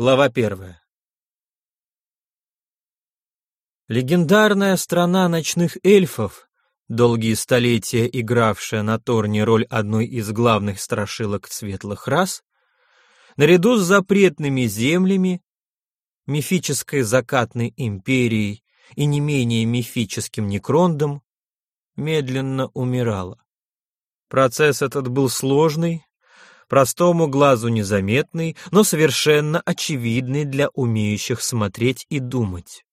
Глава первая. Легендарная страна ночных эльфов, долгие столетия игравшая на Торне роль одной из главных страшилок светлых рас, наряду с запретными землями, мифической закатной империей и не менее мифическим Некрондом, медленно умирала. Процесс этот был сложный, простому глазу незаметный, но совершенно очевидный для умеющих смотреть и думать.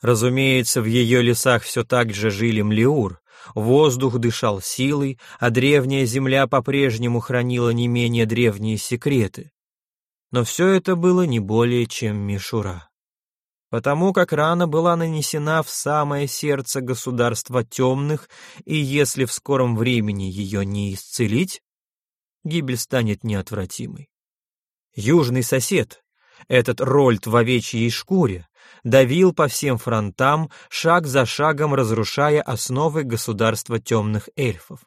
Разумеется, в ее лесах все так же жили Млеур, воздух дышал силой, а древняя земля по-прежнему хранила не менее древние секреты. Но все это было не более чем мишура. Потому как рана была нанесена в самое сердце государства темных, и если в скором времени ее не исцелить, гибель станет неотвратимой. Южный сосед, этот Рольд в овечьей шкуре, давил по всем фронтам, шаг за шагом разрушая основы государства темных эльфов.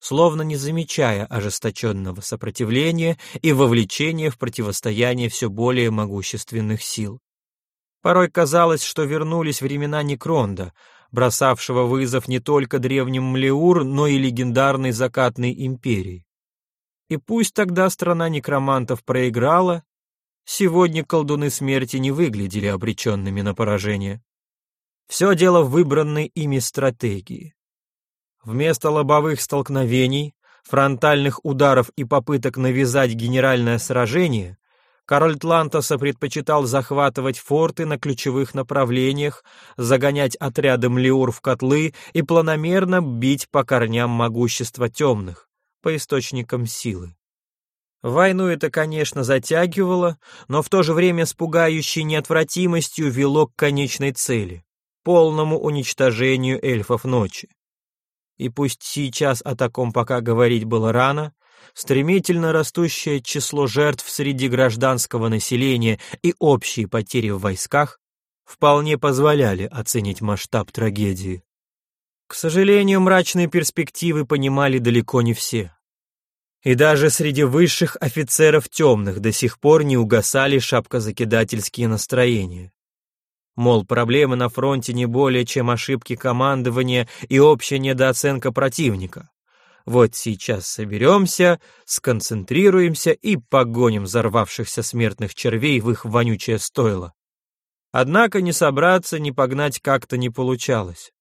Словно не замечая ожесточенного сопротивления и вовлечения в противостояние все более могущественных сил. Порой казалось, что вернулись времена Некронда, бросавшего вызов не только древним Млеур, но и легендарной закатной империи. И пусть тогда страна некромантов проиграла, сегодня колдуны смерти не выглядели обреченными на поражение. Все дело в выбранной ими стратегии. Вместо лобовых столкновений, фронтальных ударов и попыток навязать генеральное сражение, король Тлантоса предпочитал захватывать форты на ключевых направлениях, загонять отряды Млеур в котлы и планомерно бить по корням могущества темных по источникам силы. Войну это, конечно, затягивало, но в то же время с пугающей неотвратимостью вело к конечной цели — полному уничтожению эльфов ночи. И пусть сейчас о таком пока говорить было рано, стремительно растущее число жертв среди гражданского населения и общие потери в войсках вполне позволяли оценить масштаб трагедии. К сожалению, мрачные перспективы понимали далеко не все. И даже среди высших офицеров темных до сих пор не угасали шапкозакидательские настроения. Мол, проблемы на фронте не более чем ошибки командования и общая недооценка противника. Вот сейчас соберемся, сконцентрируемся и погоним взорвавшихся смертных червей в их вонючее стойло. Однако не собраться, не погнать как-то не получалось.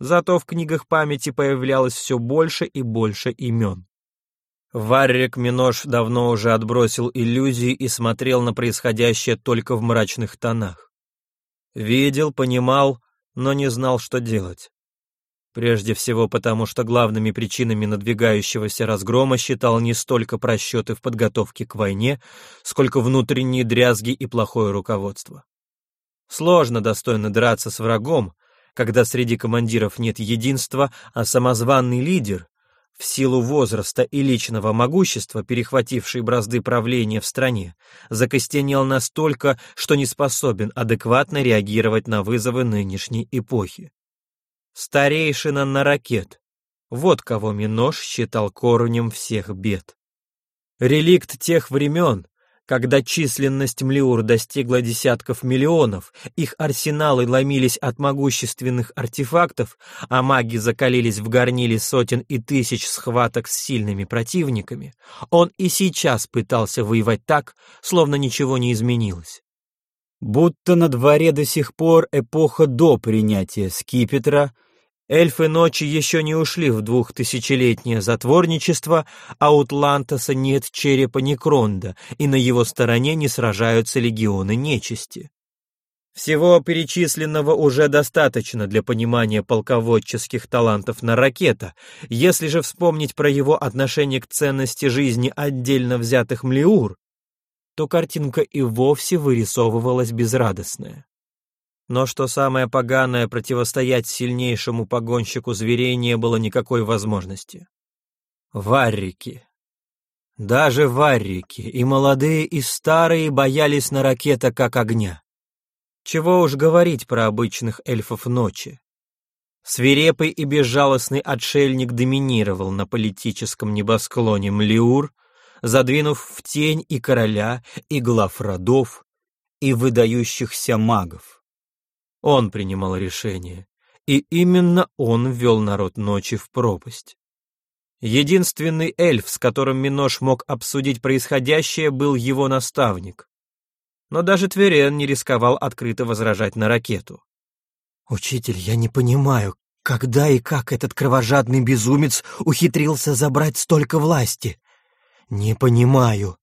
Зато в книгах памяти появлялось все больше и больше имен. Варрик Минош давно уже отбросил иллюзии и смотрел на происходящее только в мрачных тонах. Видел, понимал, но не знал, что делать. Прежде всего потому, что главными причинами надвигающегося разгрома считал не столько просчеты в подготовке к войне, сколько внутренние дрязги и плохое руководство. Сложно достойно драться с врагом, когда среди командиров нет единства, а самозванный лидер, в силу возраста и личного могущества, перехвативший бразды правления в стране, закостенел настолько, что не способен адекватно реагировать на вызовы нынешней эпохи. Старейшина на ракет. Вот кого Минош считал корнем всех бед. Реликт тех времен, когда численность Млиур достигла десятков миллионов, их арсеналы ломились от могущественных артефактов, а маги закалились в горниле сотен и тысяч схваток с сильными противниками, он и сейчас пытался воевать так, словно ничего не изменилось. Будто на дворе до сих пор эпоха до принятия скипетра — Эльфы ночи еще не ушли в двухтысячелетнее затворничество, а у Тлантоса нет черепа Некронда, и на его стороне не сражаются легионы нечисти. Всего перечисленного уже достаточно для понимания полководческих талантов на ракета. Если же вспомнить про его отношение к ценности жизни отдельно взятых млеур, то картинка и вовсе вырисовывалась безрадостная. Но что самое поганое, противостоять сильнейшему погонщику зверей не было никакой возможности. Варрики. Даже варрики, и молодые, и старые, боялись на ракета как огня. Чего уж говорить про обычных эльфов ночи. Свирепый и безжалостный отшельник доминировал на политическом небосклоне Млиур, задвинув в тень и короля, и глав родов, и выдающихся магов. Он принимал решение, и именно он ввел народ ночи в пропасть. Единственный эльф, с которым Минош мог обсудить происходящее, был его наставник. Но даже Тверен не рисковал открыто возражать на ракету. «Учитель, я не понимаю, когда и как этот кровожадный безумец ухитрился забрать столько власти? Не понимаю».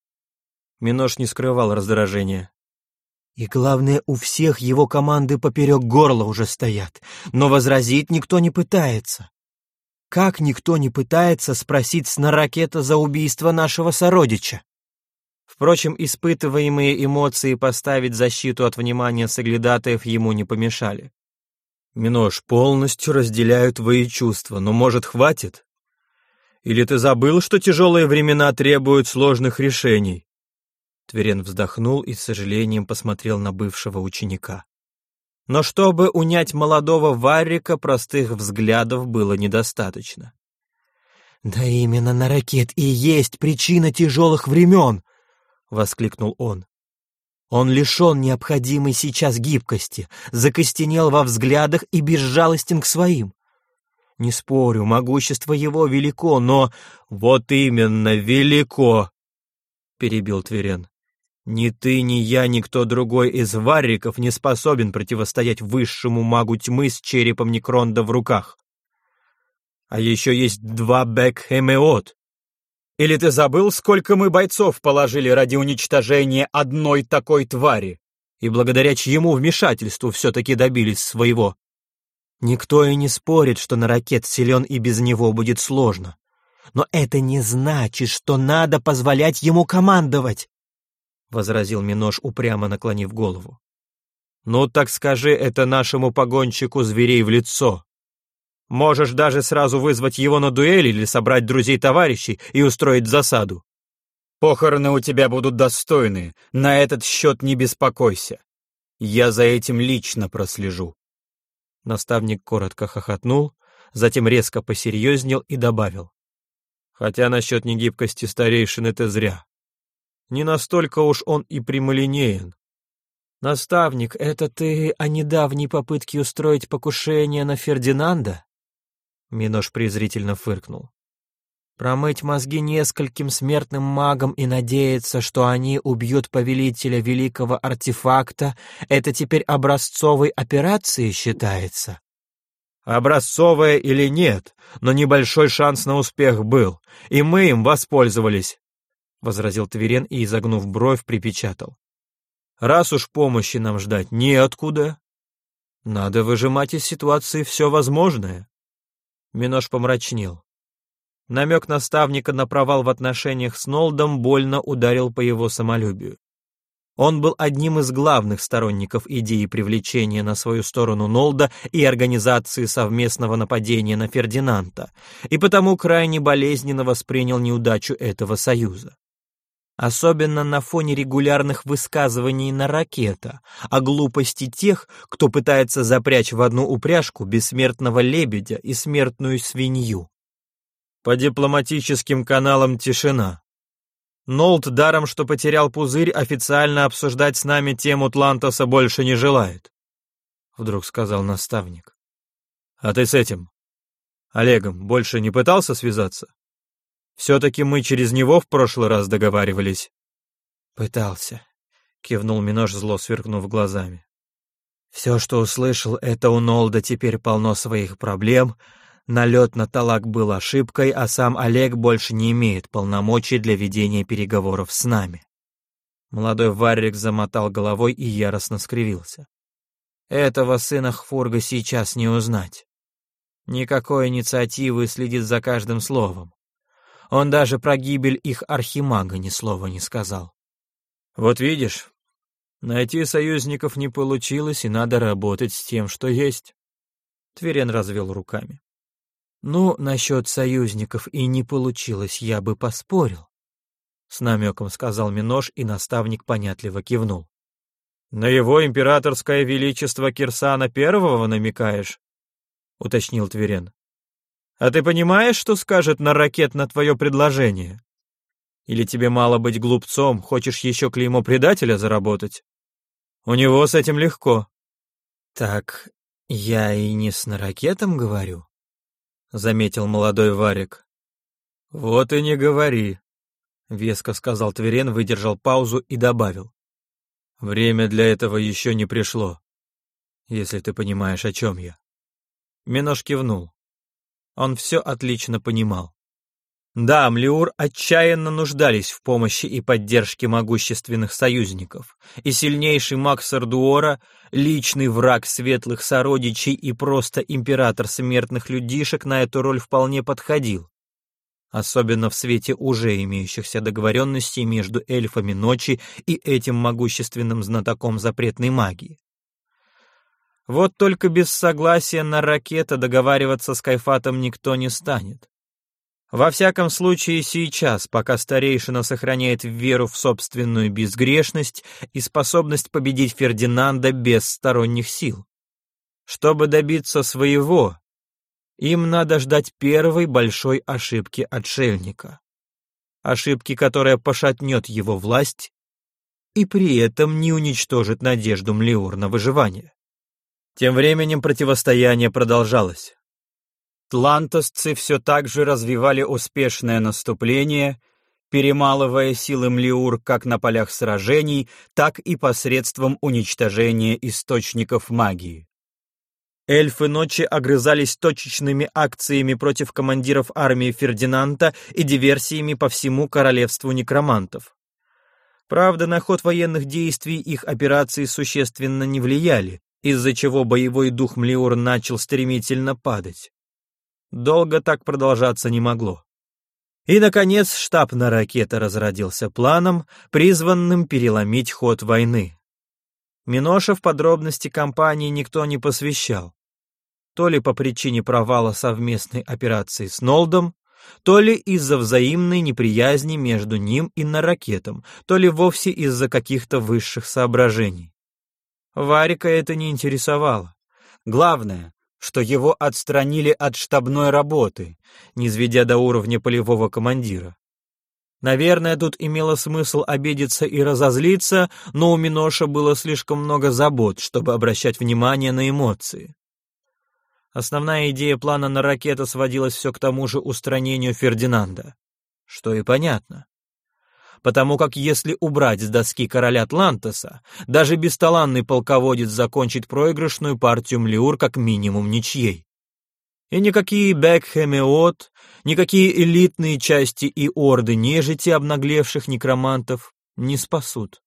Минош не скрывал раздражения. И главное, у всех его команды поперек горла уже стоят, но возразить никто не пытается. Как никто не пытается спросить с ракета за убийство нашего сородича? Впрочем, испытываемые эмоции поставить защиту от внимания соглядатаев ему не помешали. «Минош, полностью разделяю твои чувства, но, может, хватит? Или ты забыл, что тяжелые времена требуют сложных решений?» Тверен вздохнул и с сожалением посмотрел на бывшего ученика. Но чтобы унять молодого Варрика, простых взглядов было недостаточно. «Да именно на ракет и есть причина тяжелых времен!» — воскликнул он. «Он лишен необходимой сейчас гибкости, закостенел во взглядах и безжалостен к своим. Не спорю, могущество его велико, но...» «Вот именно, велико!» — перебил Тверен. Ни ты, ни я, никто другой из варриков не способен противостоять высшему магу тьмы с черепом Некронда в руках. А еще есть два Бекхемеот. Или ты забыл, сколько мы бойцов положили ради уничтожения одной такой твари, и благодаря чьему вмешательству все-таки добились своего? Никто и не спорит, что на ракет силен и без него будет сложно. Но это не значит, что надо позволять ему командовать. — возразил Минош, упрямо наклонив голову. «Ну так скажи это нашему погонщику зверей в лицо. Можешь даже сразу вызвать его на дуэль или собрать друзей-товарищей и устроить засаду. Похороны у тебя будут достойные, на этот счет не беспокойся. Я за этим лично прослежу». Наставник коротко хохотнул, затем резко посерьезнел и добавил. «Хотя насчет негибкости старейшин это зря. Не настолько уж он и прямолинеен. «Наставник, это ты о недавней попытке устроить покушение на Фердинанда?» Минош презрительно фыркнул. «Промыть мозги нескольким смертным магам и надеяться, что они убьют повелителя великого артефакта, это теперь образцовой операцией считается?» Образцовая или нет, но небольшой шанс на успех был, и мы им воспользовались возразил Тверен и, изогнув бровь, припечатал. «Раз уж помощи нам ждать неоткуда, надо выжимать из ситуации все возможное». Минош помрачнел. Намек наставника на провал в отношениях с Нолдом больно ударил по его самолюбию. Он был одним из главных сторонников идеи привлечения на свою сторону Нолда и организации совместного нападения на Фердинанда, и потому крайне болезненно воспринял неудачу этого союза особенно на фоне регулярных высказываний на ракета о глупости тех, кто пытается запрячь в одну упряжку бессмертного лебедя и смертную свинью. По дипломатическим каналам тишина. Нолт, даром что потерял пузырь, официально обсуждать с нами тему Тлантоса больше не желает, — вдруг сказал наставник. А ты с этим, Олегом, больше не пытался связаться? Все-таки мы через него в прошлый раз договаривались. Пытался, кивнул Минош, зло сверкнув глазами. Все, что услышал, это у Нолда теперь полно своих проблем. Налет на талак был ошибкой, а сам Олег больше не имеет полномочий для ведения переговоров с нами. Молодой Варрик замотал головой и яростно скривился. Этого сына Хфурга сейчас не узнать. Никакой инициативы следит за каждым словом. Он даже про гибель их архимага ни слова не сказал. Вот видишь, найти союзников не получилось, и надо работать с тем, что есть. Тверен развел руками. Ну, насчет союзников и не получилось, я бы поспорил. С намеком сказал Минош, и наставник понятливо кивнул. «На его императорское величество Кирсана Первого намекаешь?» — уточнил Тверен. А ты понимаешь, что скажет на ракет на твое предложение? Или тебе мало быть глупцом, хочешь еще клеймо предателя заработать? У него с этим легко. Так я и не с наракетом говорю, заметил молодой Варик. Вот и не говори, веско сказал Тверен, выдержал паузу и добавил. Время для этого еще не пришло, если ты понимаешь, о чем я. Минош кивнул. Он все отлично понимал. Да, Млиур отчаянно нуждались в помощи и поддержке могущественных союзников, и сильнейший маг Сардуора, личный враг светлых сородичей и просто император смертных людишек на эту роль вполне подходил. Особенно в свете уже имеющихся договоренностей между эльфами ночи и этим могущественным знатоком запретной магии. Вот только без согласия на ракета договариваться с Кайфатом никто не станет. Во всяком случае сейчас, пока старейшина сохраняет веру в собственную безгрешность и способность победить Фердинанда без сторонних сил. Чтобы добиться своего, им надо ждать первой большой ошибки отшельника. Ошибки, которая пошатнет его власть и при этом не уничтожит надежду Млеур на выживание. Тем временем противостояние продолжалось. Тлантосцы все так же развивали успешное наступление, перемалывая силы Млиур как на полях сражений, так и посредством уничтожения источников магии. Эльфы ночи огрызались точечными акциями против командиров армии Фердинанда и диверсиями по всему королевству некромантов. Правда, на ход военных действий их операции существенно не влияли, из-за чего боевой дух Млиур начал стремительно падать. Долго так продолжаться не могло. И, наконец, штаб на ракета разродился планом, призванным переломить ход войны. Миноша в подробности кампании никто не посвящал. То ли по причине провала совместной операции с Нолдом, то ли из-за взаимной неприязни между ним и Наракетом, то ли вовсе из-за каких-то высших соображений. Варика это не интересовало. Главное, что его отстранили от штабной работы, низведя до уровня полевого командира. Наверное, тут имело смысл обидеться и разозлиться, но у Миноша было слишком много забот, чтобы обращать внимание на эмоции. Основная идея плана на ракета сводилась все к тому же устранению Фердинанда. Что и понятно потому как если убрать с доски короля Атлантоса, даже бесталанный полководец закончит проигрышную партию Млиур как минимум ничьей. И никакие Бекхемеот, никакие элитные части и орды нежити обнаглевших некромантов не спасут.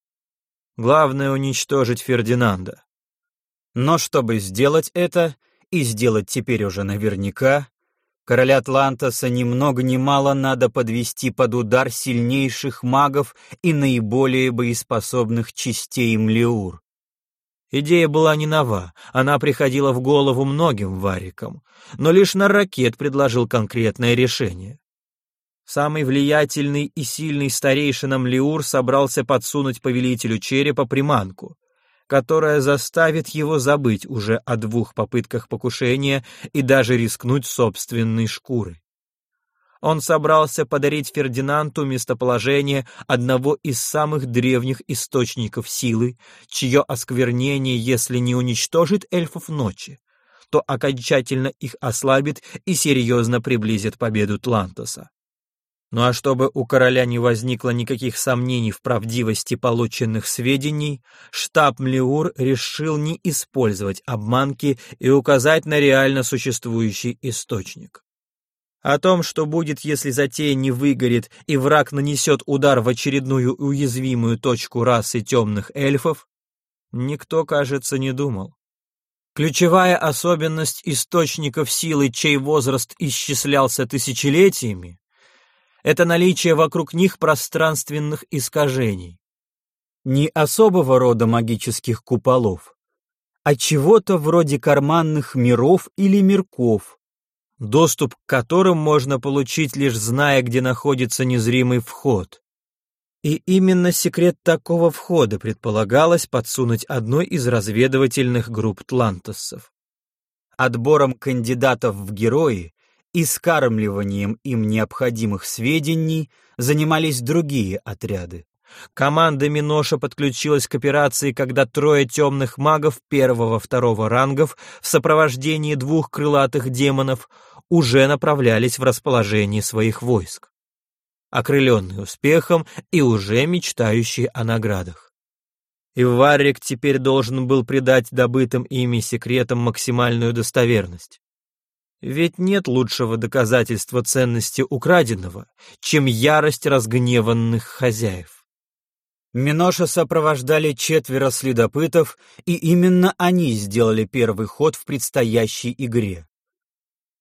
Главное — уничтожить Фердинанда. Но чтобы сделать это, и сделать теперь уже наверняка, Короля Атлантоса ни много ни мало надо подвести под удар сильнейших магов и наиболее боеспособных частей Млеур. Идея была не нова, она приходила в голову многим варикам, но лишь на ракет предложил конкретное решение. Самый влиятельный и сильный старейшина Млеур собрался подсунуть повелителю черепа приманку — которая заставит его забыть уже о двух попытках покушения и даже рискнуть собственной шкурой. Он собрался подарить Фердинанду местоположение одного из самых древних источников силы, чье осквернение, если не уничтожит эльфов ночи, то окончательно их ослабит и серьезно приблизит победу Тлантоса. Ну а чтобы у короля не возникло никаких сомнений в правдивости полученных сведений, штаб Млеур решил не использовать обманки и указать на реально существующий источник. О том, что будет, если затея не выгорит и враг нанесет удар в очередную уязвимую точку расы темных эльфов, никто, кажется, не думал. Ключевая особенность источников силы, чей возраст исчислялся тысячелетиями, это наличие вокруг них пространственных искажений. Не особого рода магических куполов, а чего-то вроде карманных миров или мирков, доступ к которым можно получить лишь зная, где находится незримый вход. И именно секрет такого входа предполагалось подсунуть одной из разведывательных групп тлантосов. Отбором кандидатов в герои и скармливанием им необходимых сведений занимались другие отряды. Команда Миноша подключилась к операции, когда трое темных магов первого-второго рангов в сопровождении двух крылатых демонов уже направлялись в расположение своих войск, окрыленные успехом и уже мечтающие о наградах. И Варрик теперь должен был придать добытым ими секретам максимальную достоверность. Ведь нет лучшего доказательства ценности украденного, чем ярость разгневанных хозяев. Миноша сопровождали четверо следопытов, и именно они сделали первый ход в предстоящей игре.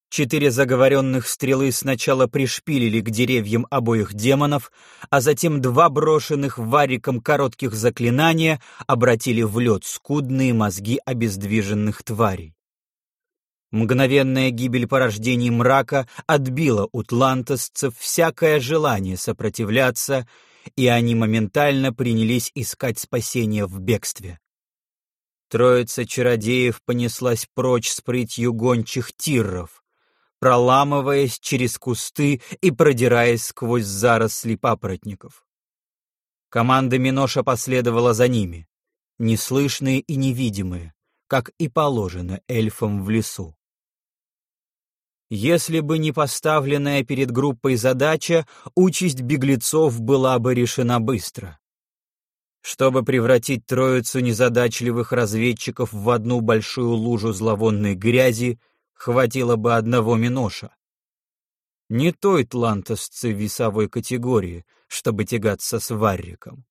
Четыре заговоренных стрелы сначала пришпилили к деревьям обоих демонов, а затем два брошенных вариком коротких заклинания обратили в лед скудные мозги обездвиженных тварей. Мгновенная гибель порождений мрака отбила у тлантосцев всякое желание сопротивляться, и они моментально принялись искать спасения в бегстве. Троица чародеев понеслась прочь с прытью гончих тирров, проламываясь через кусты и продираясь сквозь заросли папоротников. Команда Миноша последовала за ними, неслышные и невидимые, как и положено эльфам в лесу. Если бы не поставленная перед группой задача, участь беглецов была бы решена быстро. Чтобы превратить троицу незадачливых разведчиков в одну большую лужу зловонной грязи, хватило бы одного миноша. Не той тлантосцы весовой категории, чтобы тягаться с варриком.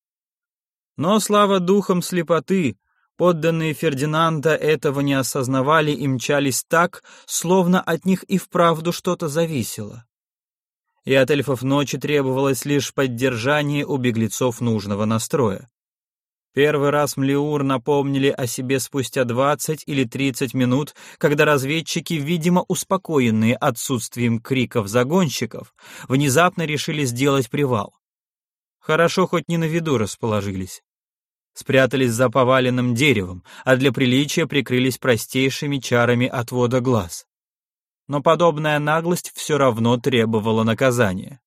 Но, слава духом слепоты, Подданные Фердинанда этого не осознавали и мчались так, словно от них и вправду что-то зависело. И от эльфов ночи требовалось лишь поддержание у беглецов нужного настроя. Первый раз Млеур напомнили о себе спустя 20 или 30 минут, когда разведчики, видимо успокоенные отсутствием криков загонщиков, внезапно решили сделать привал. Хорошо хоть не на виду расположились спрятались за поваленным деревом, а для приличия прикрылись простейшими чарами отвода глаз. Но подобная наглость все равно требовала наказания.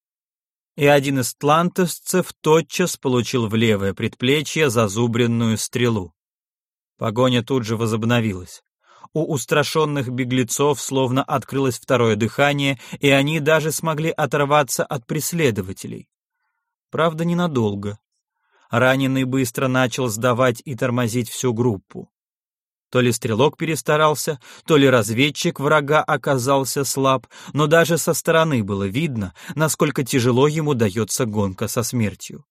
И один из тлантовцев тотчас получил в левое предплечье зазубренную стрелу. Погоня тут же возобновилась. У устрашенных беглецов словно открылось второе дыхание, и они даже смогли оторваться от преследователей. Правда, ненадолго. Раненый быстро начал сдавать и тормозить всю группу. То ли стрелок перестарался, то ли разведчик врага оказался слаб, но даже со стороны было видно, насколько тяжело ему дается гонка со смертью.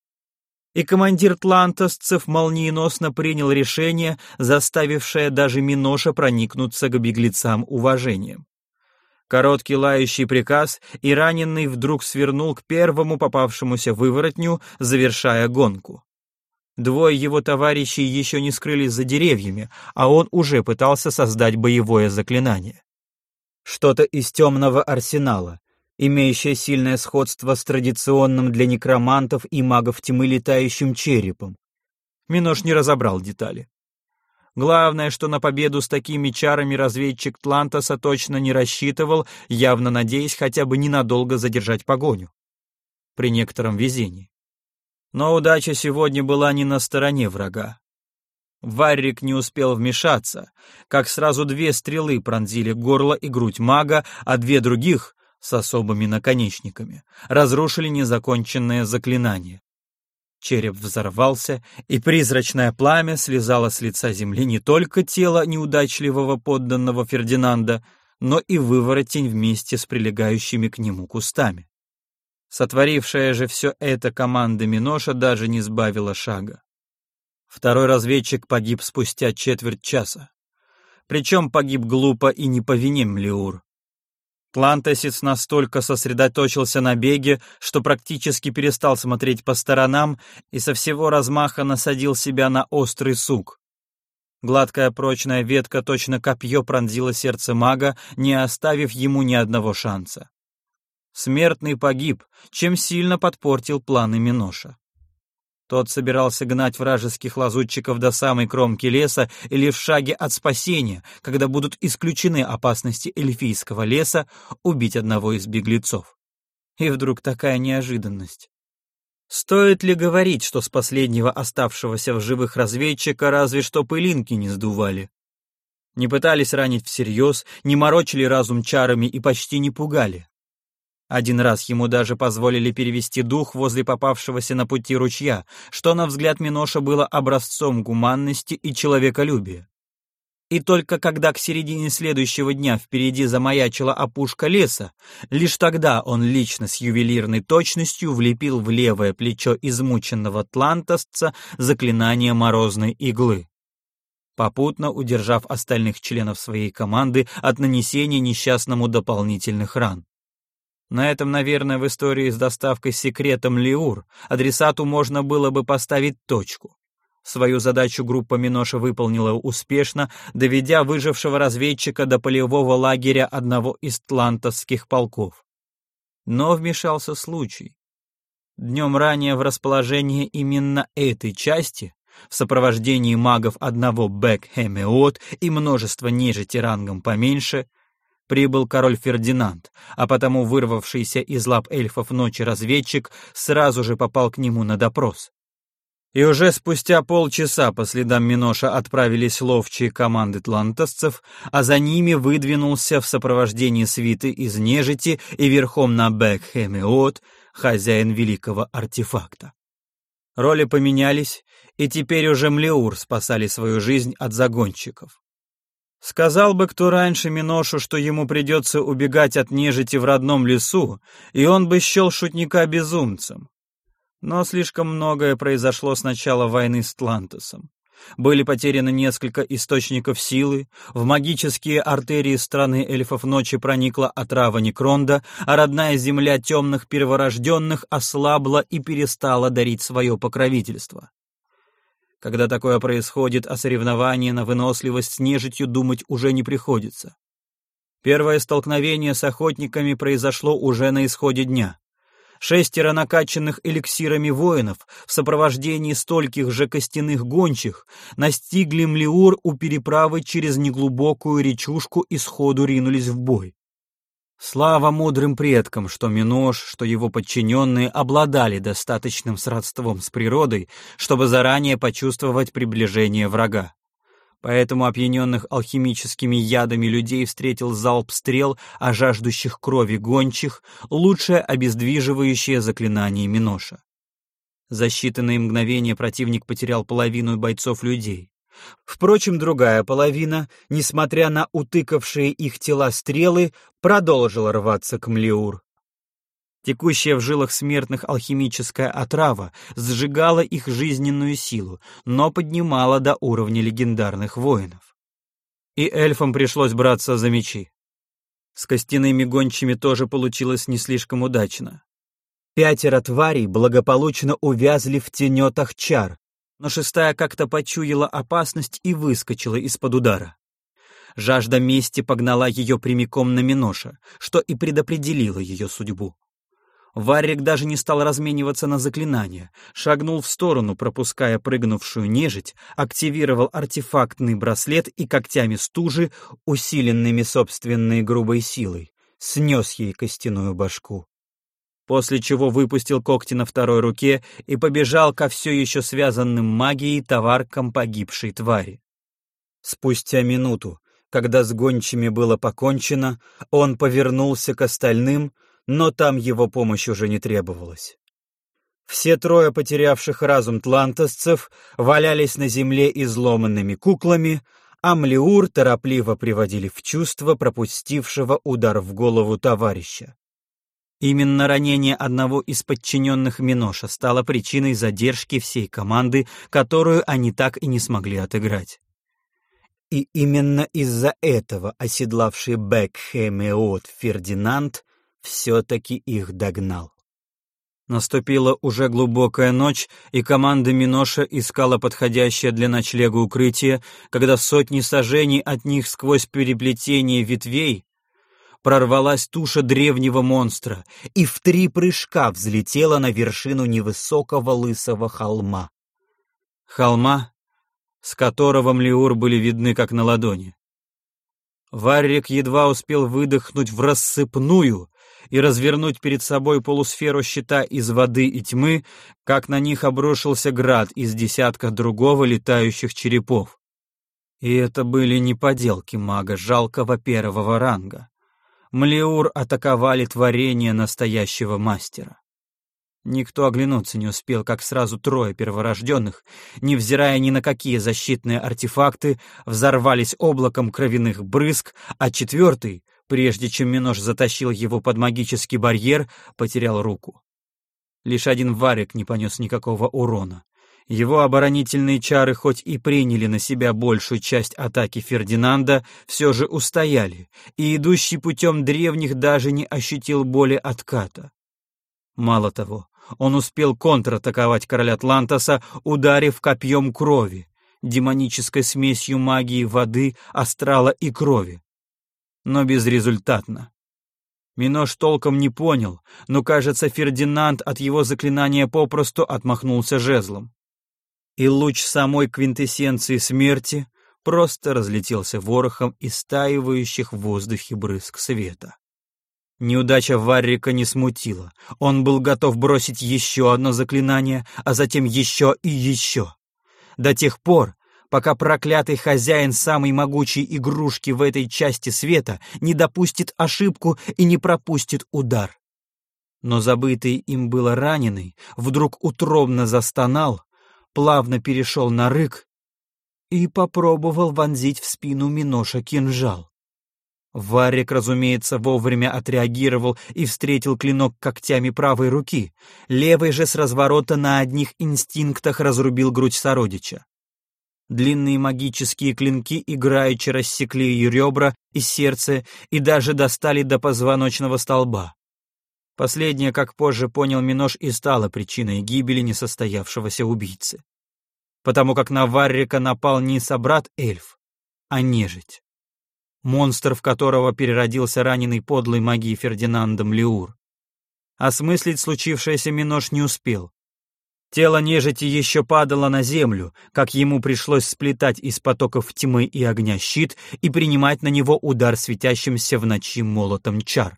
И командир тлантосцев молниеносно принял решение, заставившее даже Миноша проникнуться к беглецам уважением. Короткий лающий приказ, и раненый вдруг свернул к первому попавшемуся выворотню, завершая гонку. Двое его товарищей еще не скрылись за деревьями, а он уже пытался создать боевое заклинание. Что-то из темного арсенала, имеющее сильное сходство с традиционным для некромантов и магов тьмы летающим черепом. Минош не разобрал детали. Главное, что на победу с такими чарами разведчик Тлантоса точно не рассчитывал, явно надеясь хотя бы ненадолго задержать погоню. При некотором везении. Но удача сегодня была не на стороне врага. Варрик не успел вмешаться, как сразу две стрелы пронзили горло и грудь мага, а две других, с особыми наконечниками, разрушили незаконченное заклинание. Череп взорвался, и призрачное пламя слезало с лица земли не только тело неудачливого подданного Фердинанда, но и выворотень вместе с прилегающими к нему кустами. Сотворившая же все это команда Миноша даже не сбавила шага. Второй разведчик погиб спустя четверть часа. Причем погиб глупо и не по вине Млеур. Тлантесец настолько сосредоточился на беге, что практически перестал смотреть по сторонам и со всего размаха насадил себя на острый сук. Гладкая прочная ветка точно копье пронзила сердце мага, не оставив ему ни одного шанса. Смертный погиб, чем сильно подпортил планы Миноша. Тот собирался гнать вражеских лазутчиков до самой кромки леса или в шаге от спасения, когда будут исключены опасности эльфийского леса, убить одного из беглецов. И вдруг такая неожиданность. Стоит ли говорить, что с последнего оставшегося в живых разведчика разве что пылинки не сдували? Не пытались ранить всерьез, не морочили разум чарами и почти не пугали. Один раз ему даже позволили перевести дух возле попавшегося на пути ручья, что, на взгляд Миноша, было образцом гуманности и человеколюбия. И только когда к середине следующего дня впереди замаячила опушка леса, лишь тогда он лично с ювелирной точностью влепил в левое плечо измученного тлантосца заклинание морозной иглы попутно удержав остальных членов своей команды от нанесения несчастному дополнительных ран. На этом, наверное, в истории с доставкой секретом Лиур адресату можно было бы поставить точку. Свою задачу группа Миноша выполнила успешно, доведя выжившего разведчика до полевого лагеря одного из тлантовских полков. Но вмешался случай. Днем ранее в расположение именно этой части, в сопровождении магов одного Бек-Хемеот и множества нежити рангом поменьше, прибыл король Фердинанд, а потому вырвавшийся из лап эльфов ночи разведчик сразу же попал к нему на допрос. И уже спустя полчаса по следам Миноша отправились ловчие команды тлантосцев, а за ними выдвинулся в сопровождении свиты из нежити и верхом на Бекхемеот хозяин великого артефакта. Роли поменялись, и теперь уже Млеур спасали свою жизнь от загонщиков. Сказал бы кто раньше Миношу, что ему придется убегать от нежити в родном лесу, и он бы счел шутника безумцем. Но слишком многое произошло с начала войны с Тлантосом. Были потеряны несколько источников силы, в магические артерии страны эльфов ночи проникла отрава Некронда, а родная земля темных перворожденных ослабла и перестала дарить свое покровительство. Когда такое происходит, о соревновании на выносливость с нежитью думать уже не приходится. Первое столкновение с охотниками произошло уже на исходе дня. Шестеро накачанных эликсирами воинов в сопровождении стольких же костяных гончих настигли Млиур у переправы через неглубокую речушку и сходу ринулись в бой. Слава мудрым предкам, что Минош, что его подчиненные обладали достаточным сродством с природой, чтобы заранее почувствовать приближение врага. Поэтому опьяненных алхимическими ядами людей встретил залп стрел, а жаждущих крови гончих — лучшее обездвиживающее заклинание Миноша. За считанные мгновения противник потерял половину бойцов людей. Впрочем, другая половина, несмотря на утыкавшие их тела стрелы, продолжила рваться к Млеур. Текущая в жилах смертных алхимическая отрава сжигала их жизненную силу, но поднимала до уровня легендарных воинов. И эльфам пришлось браться за мечи. С костяными гончими тоже получилось не слишком удачно. Пятеро тварей благополучно увязли в тенетах чар, но шестая как-то почуяла опасность и выскочила из-под удара. Жажда мести погнала ее прямиком на Миноша, что и предопределило ее судьбу. Варрик даже не стал размениваться на заклинания, шагнул в сторону, пропуская прыгнувшую нежить, активировал артефактный браслет и когтями стужи, усиленными собственной грубой силой, снес ей костяную башку после чего выпустил когти на второй руке и побежал ко все еще связанным магией товаркам погибшей твари. Спустя минуту, когда с гончими было покончено, он повернулся к остальным, но там его помощь уже не требовалась. Все трое потерявших разум тлантосцев валялись на земле изломанными куклами, а Млеур торопливо приводили в чувство пропустившего удар в голову товарища. Именно ранение одного из подчиненных Миноша стало причиной задержки всей команды, которую они так и не смогли отыграть. И именно из-за этого оседлавший Бекхемеот Фердинанд все-таки их догнал. Наступила уже глубокая ночь, и команда Миноша искала подходящее для ночлега укрытие, когда сотни сажений от них сквозь переплетение ветвей прорвалась туша древнего монстра и в три прыжка взлетела на вершину невысокого лысого холма. Холма, с которого Млеур были видны как на ладони. Варрик едва успел выдохнуть в рассыпную и развернуть перед собой полусферу щита из воды и тьмы, как на них обрушился град из десятка другого летающих черепов. И это были не поделки мага жалкого первого ранга. Млеур атаковали творение настоящего мастера. Никто оглянуться не успел, как сразу трое перворожденных, невзирая ни на какие защитные артефакты, взорвались облаком кровяных брызг, а четвертый, прежде чем Минош затащил его под магический барьер, потерял руку. Лишь один варик не понес никакого урона. Его оборонительные чары хоть и приняли на себя большую часть атаки Фердинанда, все же устояли, и идущий путем древних даже не ощутил боли отката. Мало того, он успел контратаковать короля Атлантоса, ударив копьем крови, демонической смесью магии воды, астрала и крови. Но безрезультатно. Минош толком не понял, но, кажется, Фердинанд от его заклинания попросту отмахнулся жезлом. И луч самой квинтэссенции смерти просто разлетелся ворохом истаивающих в воздухе брызг света. Неудача Варрика не смутила. Он был готов бросить еще одно заклинание, а затем еще и еще. До тех пор, пока проклятый хозяин самой могучей игрушки в этой части света не допустит ошибку и не пропустит удар. Но забытый им было раненый вдруг утробно застонал, плавно перешел на рык и попробовал вонзить в спину Миноша кинжал. Варик, разумеется, вовремя отреагировал и встретил клинок когтями правой руки, левой же с разворота на одних инстинктах разрубил грудь сородича. Длинные магические клинки играючи рассекли ее ребра и сердце и даже достали до позвоночного столба. Последнее, как позже понял Минош, и стало причиной гибели несостоявшегося убийцы. Потому как на Варрика напал не собрат-эльф, а нежить монстр, в которого переродился раненый подлой магией Фердинандом Леур. Осмыслить случившееся Минош не успел. Тело нежити еще падало на землю, как ему пришлось сплетать из потоков тьмы и огня щит и принимать на него удар светящимся в ночи молотом чар.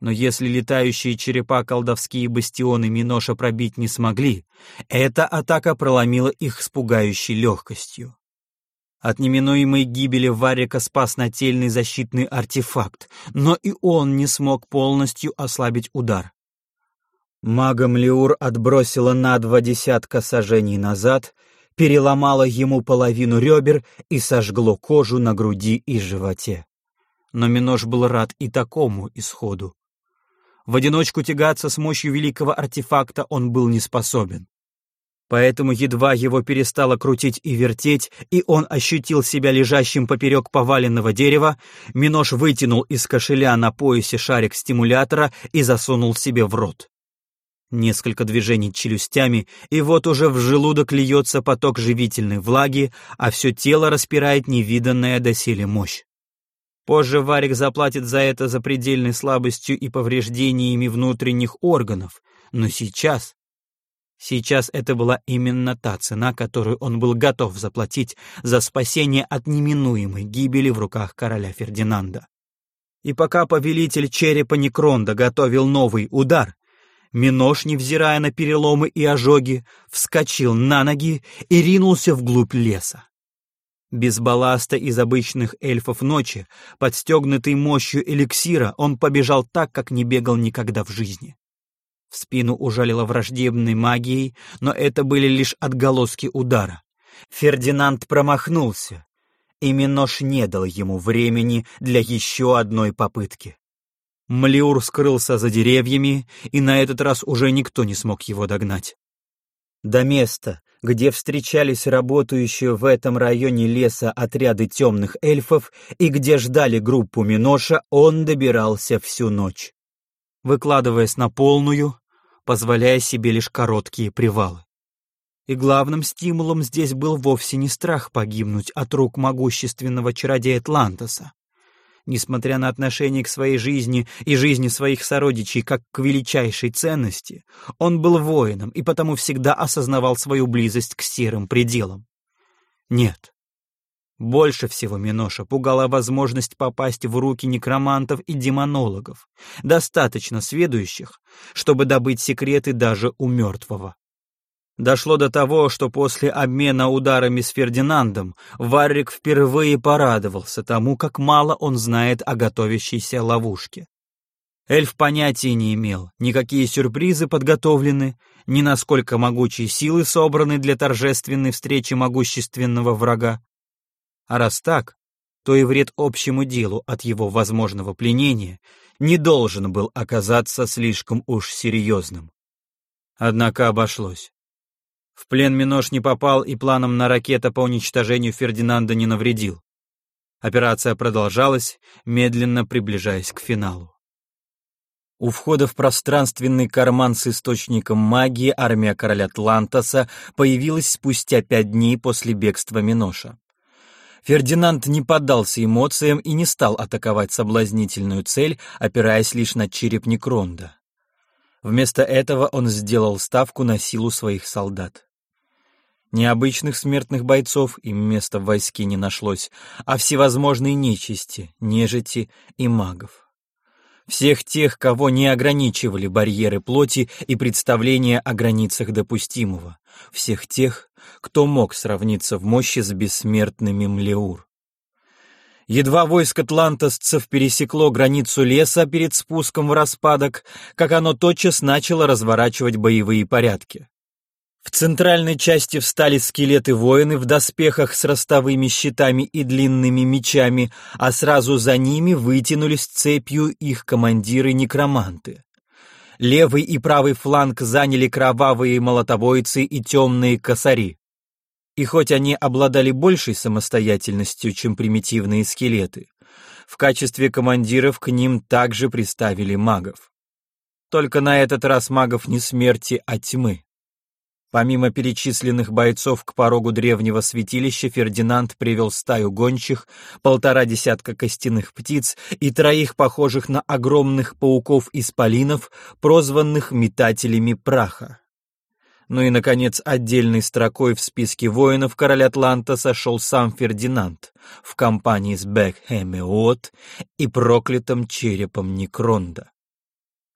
Но если летающие черепа колдовские бастионы Миноша пробить не смогли, эта атака проломила их с пугающей легкостью. От неминуемой гибели Варика спас нательный защитный артефакт, но и он не смог полностью ослабить удар. Магом Леур отбросила на два десятка сажений назад, переломала ему половину ребер и сожгло кожу на груди и животе. Но Минош был рад и такому исходу. В одиночку тягаться с мощью великого артефакта он был не способен. Поэтому едва его перестало крутить и вертеть, и он ощутил себя лежащим поперек поваленного дерева, Минош вытянул из кошеля на поясе шарик стимулятора и засунул себе в рот. Несколько движений челюстями, и вот уже в желудок льется поток живительной влаги, а все тело распирает невиданная доселе мощь. Позже Варик заплатит за это запредельной слабостью и повреждениями внутренних органов, но сейчас Сейчас это была именно та цена, которую он был готов заплатить за спасение от неминуемой гибели в руках короля Фердинанда. И пока повелитель черепа Некронда готовил новый удар, Минош, невзирая на переломы и ожоги, вскочил на ноги и ринулся вглубь леса. Без балласта из обычных эльфов ночи, подстегнутый мощью эликсира, он побежал так, как не бегал никогда в жизни. В спину ужалило враждебной магией, но это были лишь отголоски удара. Фердинанд промахнулся, и Минош не дал ему времени для еще одной попытки. Млиур скрылся за деревьями, и на этот раз уже никто не смог его догнать. До места, где встречались работающие в этом районе леса отряды темных эльфов и где ждали группу Миноша, он добирался всю ночь выкладываясь на полную, позволяя себе лишь короткие привалы. И главным стимулом здесь был вовсе не страх погибнуть от рук могущественного чародея Атлантоса. Несмотря на отношение к своей жизни и жизни своих сородичей как к величайшей ценности, он был воином и потому всегда осознавал свою близость к серым пределам. Нет. Больше всего Миноша пугала возможность попасть в руки некромантов и демонологов, достаточно сведущих, чтобы добыть секреты даже у мертвого. Дошло до того, что после обмена ударами с Фердинандом Варрик впервые порадовался тому, как мало он знает о готовящейся ловушке. Эльф понятия не имел, никакие сюрпризы подготовлены, ни насколько могучие силы собраны для торжественной встречи могущественного врага. А раз так, то и вред общему делу от его возможного пленения не должен был оказаться слишком уж серьезным. Однако обошлось. В плен Минош не попал и планом на ракета по уничтожению Фердинанда не навредил. Операция продолжалась, медленно приближаясь к финалу. У входа в пространственный карман с источником магии армия короля Атлантаса появилась спустя пять дней после бегства Миноша. Фердинанд не поддался эмоциям и не стал атаковать соблазнительную цель, опираясь лишь на череп Некронда. Вместо этого он сделал ставку на силу своих солдат. Необычных смертных бойцов им места в войске не нашлось, а всевозможные нечисти, нежити и магов. Всех тех, кого не ограничивали барьеры плоти и представления о границах допустимого. Всех тех, кто мог сравниться в мощи с бессмертными Млеур. Едва войско атлантасцев пересекло границу леса перед спуском в распадок, как оно тотчас начало разворачивать боевые порядки. В центральной части встали скелеты-воины в доспехах с ростовыми щитами и длинными мечами, а сразу за ними вытянулись цепью их командиры-некроманты. Левый и правый фланг заняли кровавые молотобойцы и темные косари. И хоть они обладали большей самостоятельностью, чем примитивные скелеты, в качестве командиров к ним также приставили магов. Только на этот раз магов не смерти, а тьмы. Помимо перечисленных бойцов к порогу древнего святилища, Фердинанд привел стаю гончих, полтора десятка костяных птиц и троих похожих на огромных пауков-исполинов, прозванных метателями праха. Ну и, наконец, отдельной строкой в списке воинов короля Атланта сошел сам Фердинанд в компании с Бекхемеот и проклятым черепом Некронда.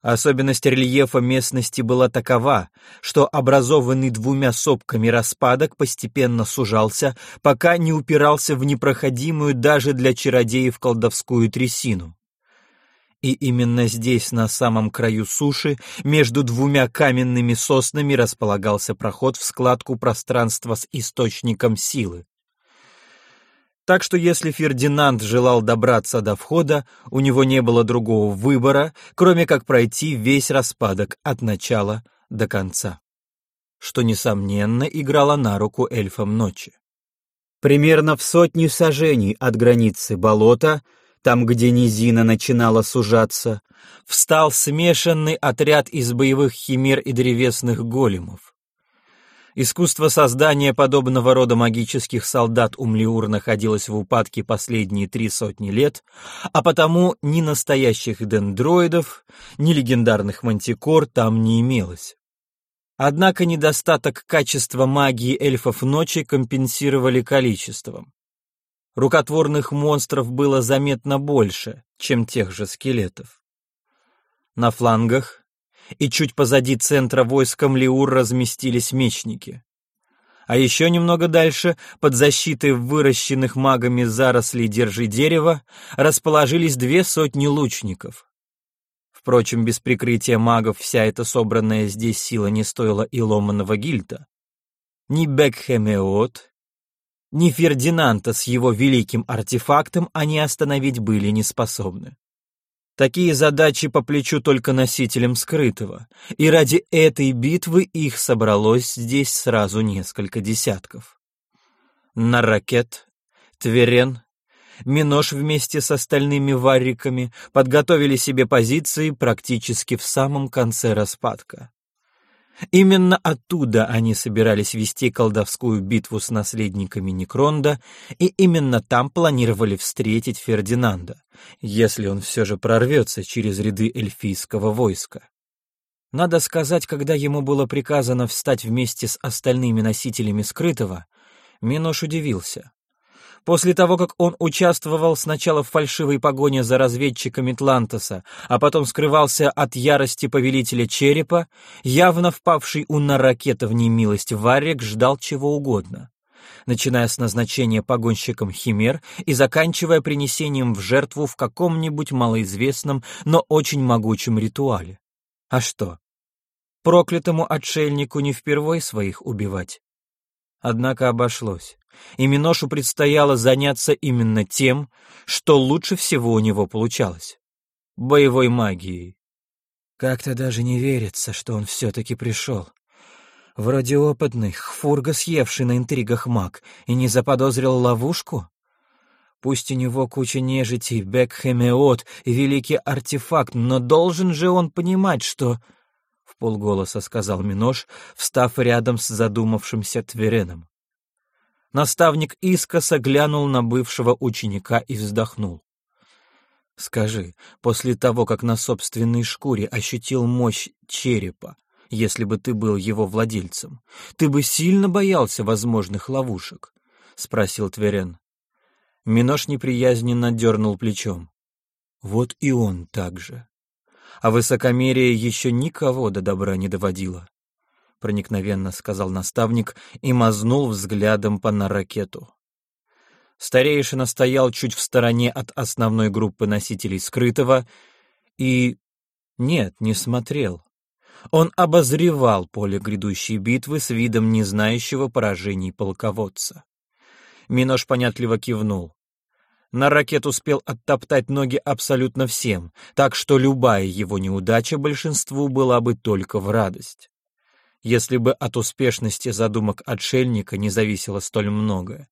Особенность рельефа местности была такова, что образованный двумя сопками распадок постепенно сужался, пока не упирался в непроходимую даже для чародеев колдовскую трясину. И именно здесь, на самом краю суши, между двумя каменными соснами располагался проход в складку пространства с источником силы. Так что если Фердинанд желал добраться до входа, у него не было другого выбора, кроме как пройти весь распадок от начала до конца. Что, несомненно, играло на руку эльфам ночи. Примерно в сотни сажений от границы болота, там, где низина начинала сужаться, встал смешанный отряд из боевых химер и древесных големов. Искусство создания подобного рода магических солдат у Млиур находилось в упадке последние три сотни лет, а потому ни настоящих дендроидов, ни легендарных мантикор там не имелось. Однако недостаток качества магии эльфов ночи компенсировали количеством. Рукотворных монстров было заметно больше, чем тех же скелетов. На флангах и чуть позади центра войска Млиур разместились мечники. А еще немного дальше, под защитой выращенных магами зарослей «Держи дерево», расположились две сотни лучников. Впрочем, без прикрытия магов вся эта собранная здесь сила не стоила и ломаного гильта. Ни Бекхемеот, ни Фердинанда с его великим артефактом они остановить были не способны. Такие задачи по плечу только носителям скрытого, и ради этой битвы их собралось здесь сразу несколько десятков. Наракет, Тверен, Минош вместе с остальными варриками подготовили себе позиции практически в самом конце распадка. Именно оттуда они собирались вести колдовскую битву с наследниками Некронда, и именно там планировали встретить Фердинанда, если он все же прорвется через ряды эльфийского войска. Надо сказать, когда ему было приказано встать вместе с остальными носителями скрытого, Минош удивился. После того, как он участвовал сначала в фальшивой погоне за разведчиками Тлантоса, а потом скрывался от ярости повелителя черепа, явно впавший у ракета в немилость Варрик ждал чего угодно. Начиная с назначения погонщиком химер и заканчивая принесением в жертву в каком-нибудь малоизвестном, но очень могучем ритуале. А что? Проклятому отшельнику не впервой своих убивать. Однако обошлось и Миношу предстояло заняться именно тем, что лучше всего у него получалось — боевой магией. Как-то даже не верится, что он все-таки пришел. Вроде опытный, хфурга съевший на интригах маг, и не заподозрил ловушку? Пусть у него куча нежити, Бекхемеот и великий артефакт, но должен же он понимать, что... В полголоса сказал Минош, встав рядом с задумавшимся Твереном. Наставник искоса глянул на бывшего ученика и вздохнул. «Скажи, после того, как на собственной шкуре ощутил мощь черепа, если бы ты был его владельцем, ты бы сильно боялся возможных ловушек?» — спросил Тверен. Минош неприязненно дернул плечом. Вот и он так же. А высокомерие еще никого до добра не доводило проникновенно сказал наставник и мазнул взглядом по наракету. Старейшина стоял чуть в стороне от основной группы носителей скрытого и... Нет, не смотрел. Он обозревал поле грядущей битвы с видом не знающего поражений полководца. Минош понятливо кивнул. На ракет успел оттоптать ноги абсолютно всем, так что любая его неудача большинству была бы только в радость если бы от успешности задумок отшельника не зависело столь многое.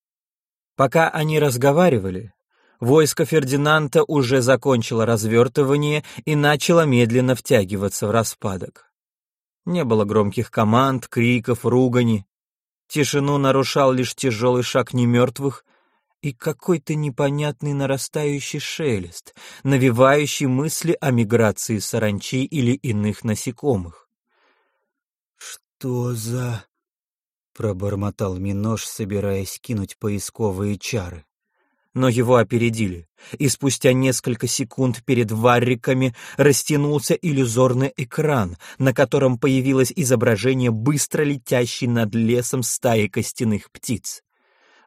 Пока они разговаривали, войско Фердинанда уже закончило развертывание и начало медленно втягиваться в распадок. Не было громких команд, криков, ругани. Тишину нарушал лишь тяжелый шаг немертвых и какой-то непонятный нарастающий шелест, навевающий мысли о миграции саранчи или иных насекомых. «Что за...» — пробормотал Минош, собираясь кинуть поисковые чары. Но его опередили, и спустя несколько секунд перед варриками растянулся иллюзорный экран, на котором появилось изображение быстро летящей над лесом стаи костяных птиц.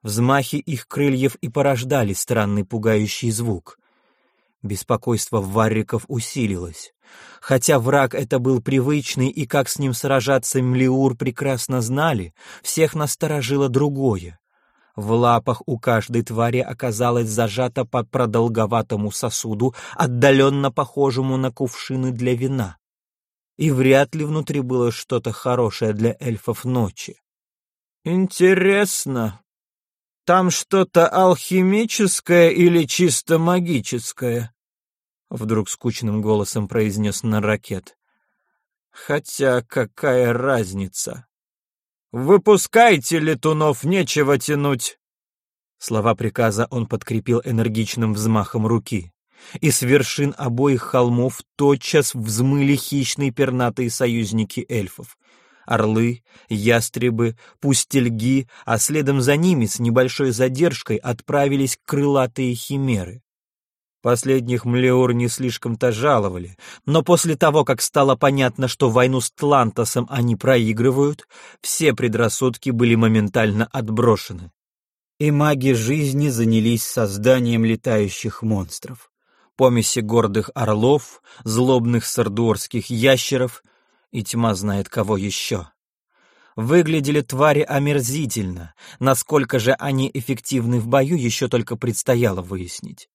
Взмахи их крыльев и порождали странный пугающий звук. Беспокойство варриков усилилось. Хотя враг это был привычный, и как с ним сражаться Млиур прекрасно знали, всех насторожило другое. В лапах у каждой твари оказалось зажато по продолговатому сосуду, отдаленно похожему на кувшины для вина. И вряд ли внутри было что-то хорошее для эльфов ночи. «Интересно, там что-то алхимическое или чисто магическое?» Вдруг скучным голосом произнес Наракет. Хотя какая разница? «Выпускайте, летунов, нечего тянуть!» Слова приказа он подкрепил энергичным взмахом руки. И с вершин обоих холмов тотчас взмыли хищные пернатые союзники эльфов. Орлы, ястребы, пустельги, а следом за ними с небольшой задержкой отправились крылатые химеры. Последних Млеур не слишком-то жаловали, но после того, как стало понятно, что войну с Тлантосом они проигрывают, все предрассудки были моментально отброшены. И маги жизни занялись созданием летающих монстров. Помеси гордых орлов, злобных сардуорских ящеров и тьма знает кого еще. Выглядели твари омерзительно, насколько же они эффективны в бою, еще только предстояло выяснить.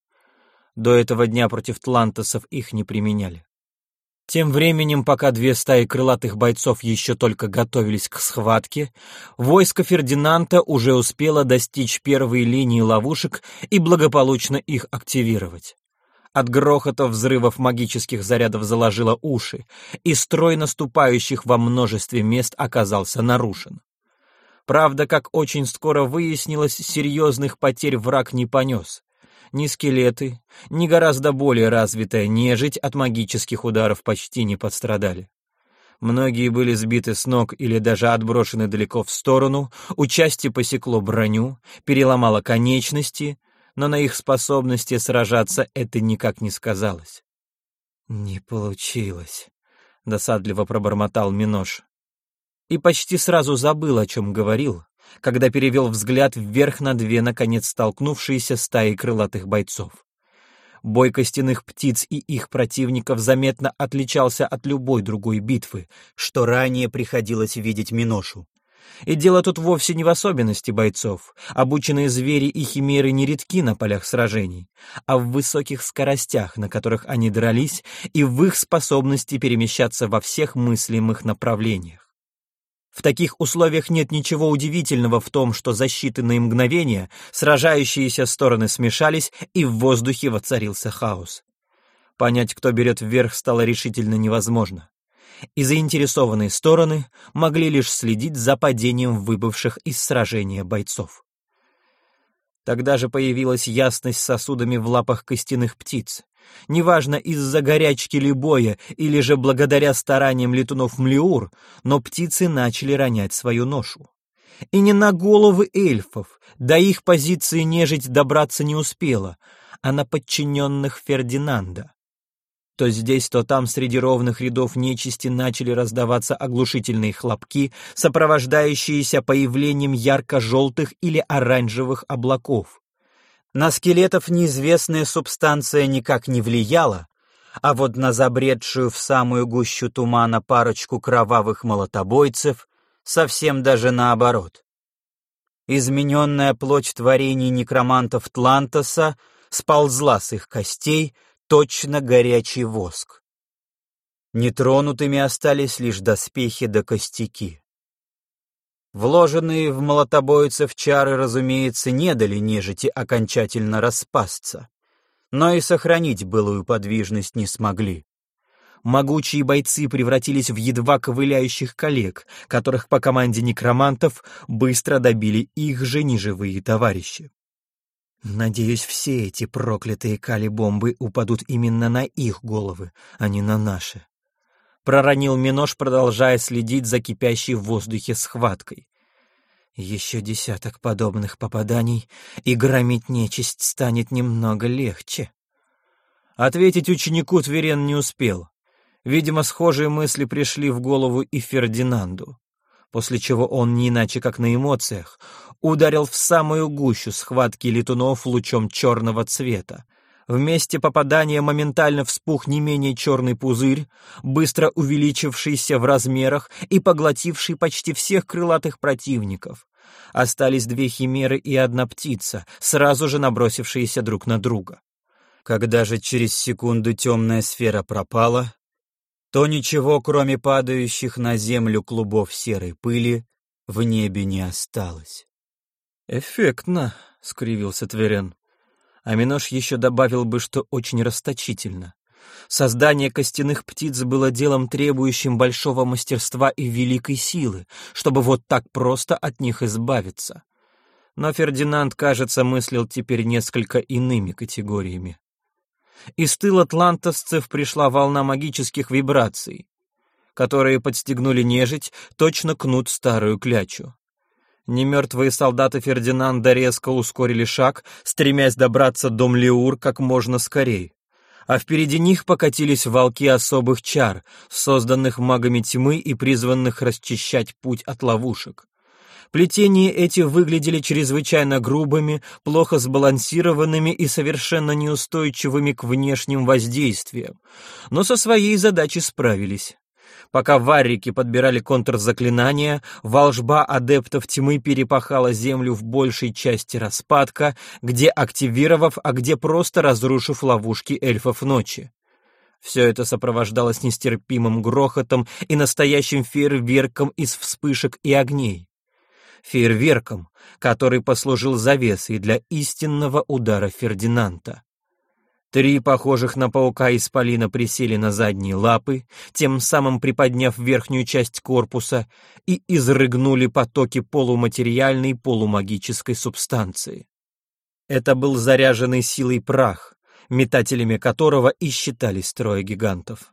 До этого дня против тлантосов их не применяли. Тем временем, пока две стаи крылатых бойцов еще только готовились к схватке, войско Фердинанда уже успело достичь первой линии ловушек и благополучно их активировать. От грохота взрывов магических зарядов заложило уши, и строй наступающих во множестве мест оказался нарушен. Правда, как очень скоро выяснилось, серьезных потерь враг не понес. Ни скелеты, ни гораздо более развитая нежить от магических ударов почти не пострадали. Многие были сбиты с ног или даже отброшены далеко в сторону, у посекло броню, переломало конечности, но на их способности сражаться это никак не сказалось. «Не получилось», — досадливо пробормотал Минош и почти сразу забыл, о чем говорил, когда перевел взгляд вверх на две, наконец, столкнувшиеся стаи крылатых бойцов. Бой костяных птиц и их противников заметно отличался от любой другой битвы, что ранее приходилось видеть Миношу. И дело тут вовсе не в особенности бойцов. Обученные звери и химеры не редки на полях сражений, а в высоких скоростях, на которых они дрались, и в их способности перемещаться во всех мыслимых направлениях. В таких условиях нет ничего удивительного в том, что за считанные мгновения сражающиеся стороны смешались, и в воздухе воцарился хаос. Понять, кто берет вверх, стало решительно невозможно. И заинтересованные стороны могли лишь следить за падением выбывших из сражения бойцов. Тогда же появилась ясность сосудами в лапах костяных птиц. Неважно, из-за горячки ли боя, или же благодаря стараниям летунов Млеур, но птицы начали ронять свою ношу. И не на головы эльфов, до их позиции нежить добраться не успела, а на подчиненных Фердинанда. То здесь, то там среди ровных рядов нечисти начали раздаваться оглушительные хлопки, сопровождающиеся появлением ярко-желтых или оранжевых облаков. На скелетов неизвестная субстанция никак не влияла, а вот на забредшую в самую гущу тумана парочку кровавых молотобойцев совсем даже наоборот. Измененная плоть творений некромантов Тлантоса сползла с их костей, точно горячий воск. Нетронутыми остались лишь доспехи да костяки. Вложенные в молотобойцев чары, разумеется, не дали нежити окончательно распасться, но и сохранить былую подвижность не смогли. Могучие бойцы превратились в едва ковыляющих коллег, которых по команде некромантов быстро добили их же неживые товарищи. Надеюсь, все эти проклятые кали-бомбы упадут именно на их головы, а не на наши проронил Минош, продолжая следить за кипящей в воздухе схваткой. Еще десяток подобных попаданий, и громить нечисть станет немного легче. Ответить ученику Тверен не успел. Видимо, схожие мысли пришли в голову и Фердинанду, после чего он, не иначе как на эмоциях, ударил в самую гущу схватки летунов лучом черного цвета, в месте попадания моментально вспух не менее черный пузырь, быстро увеличившийся в размерах и поглотивший почти всех крылатых противников. Остались две химеры и одна птица, сразу же набросившиеся друг на друга. Когда же через секунду темная сфера пропала, то ничего, кроме падающих на землю клубов серой пыли, в небе не осталось. «Эффектно», — скривился Тверен. А Минош еще добавил бы, что очень расточительно. Создание костяных птиц было делом, требующим большого мастерства и великой силы, чтобы вот так просто от них избавиться. Но Фердинанд, кажется, мыслил теперь несколько иными категориями. Из тыл атлантосцев пришла волна магических вибраций, которые подстегнули нежить, точно кнут старую клячу. Немертвые солдаты Фердинанда резко ускорили шаг, стремясь добраться до Млеур как можно скорее. А впереди них покатились волки особых чар, созданных магами тьмы и призванных расчищать путь от ловушек. Плетения эти выглядели чрезвычайно грубыми, плохо сбалансированными и совершенно неустойчивыми к внешним воздействиям, но со своей задачей справились. Пока варрики подбирали контрзаклинания, волжба адептов тьмы перепахала землю в большей части распадка, где активировав, а где просто разрушив ловушки эльфов ночи. Все это сопровождалось нестерпимым грохотом и настоящим фейерверком из вспышек и огней. Фейерверком, который послужил завесой для истинного удара Фердинанда. Три похожих на паука исполина присели на задние лапы, тем самым приподняв верхнюю часть корпуса, и изрыгнули потоки полуматериальной полумагической субстанции. Это был заряженный силой прах, метателями которого и считались трое гигантов.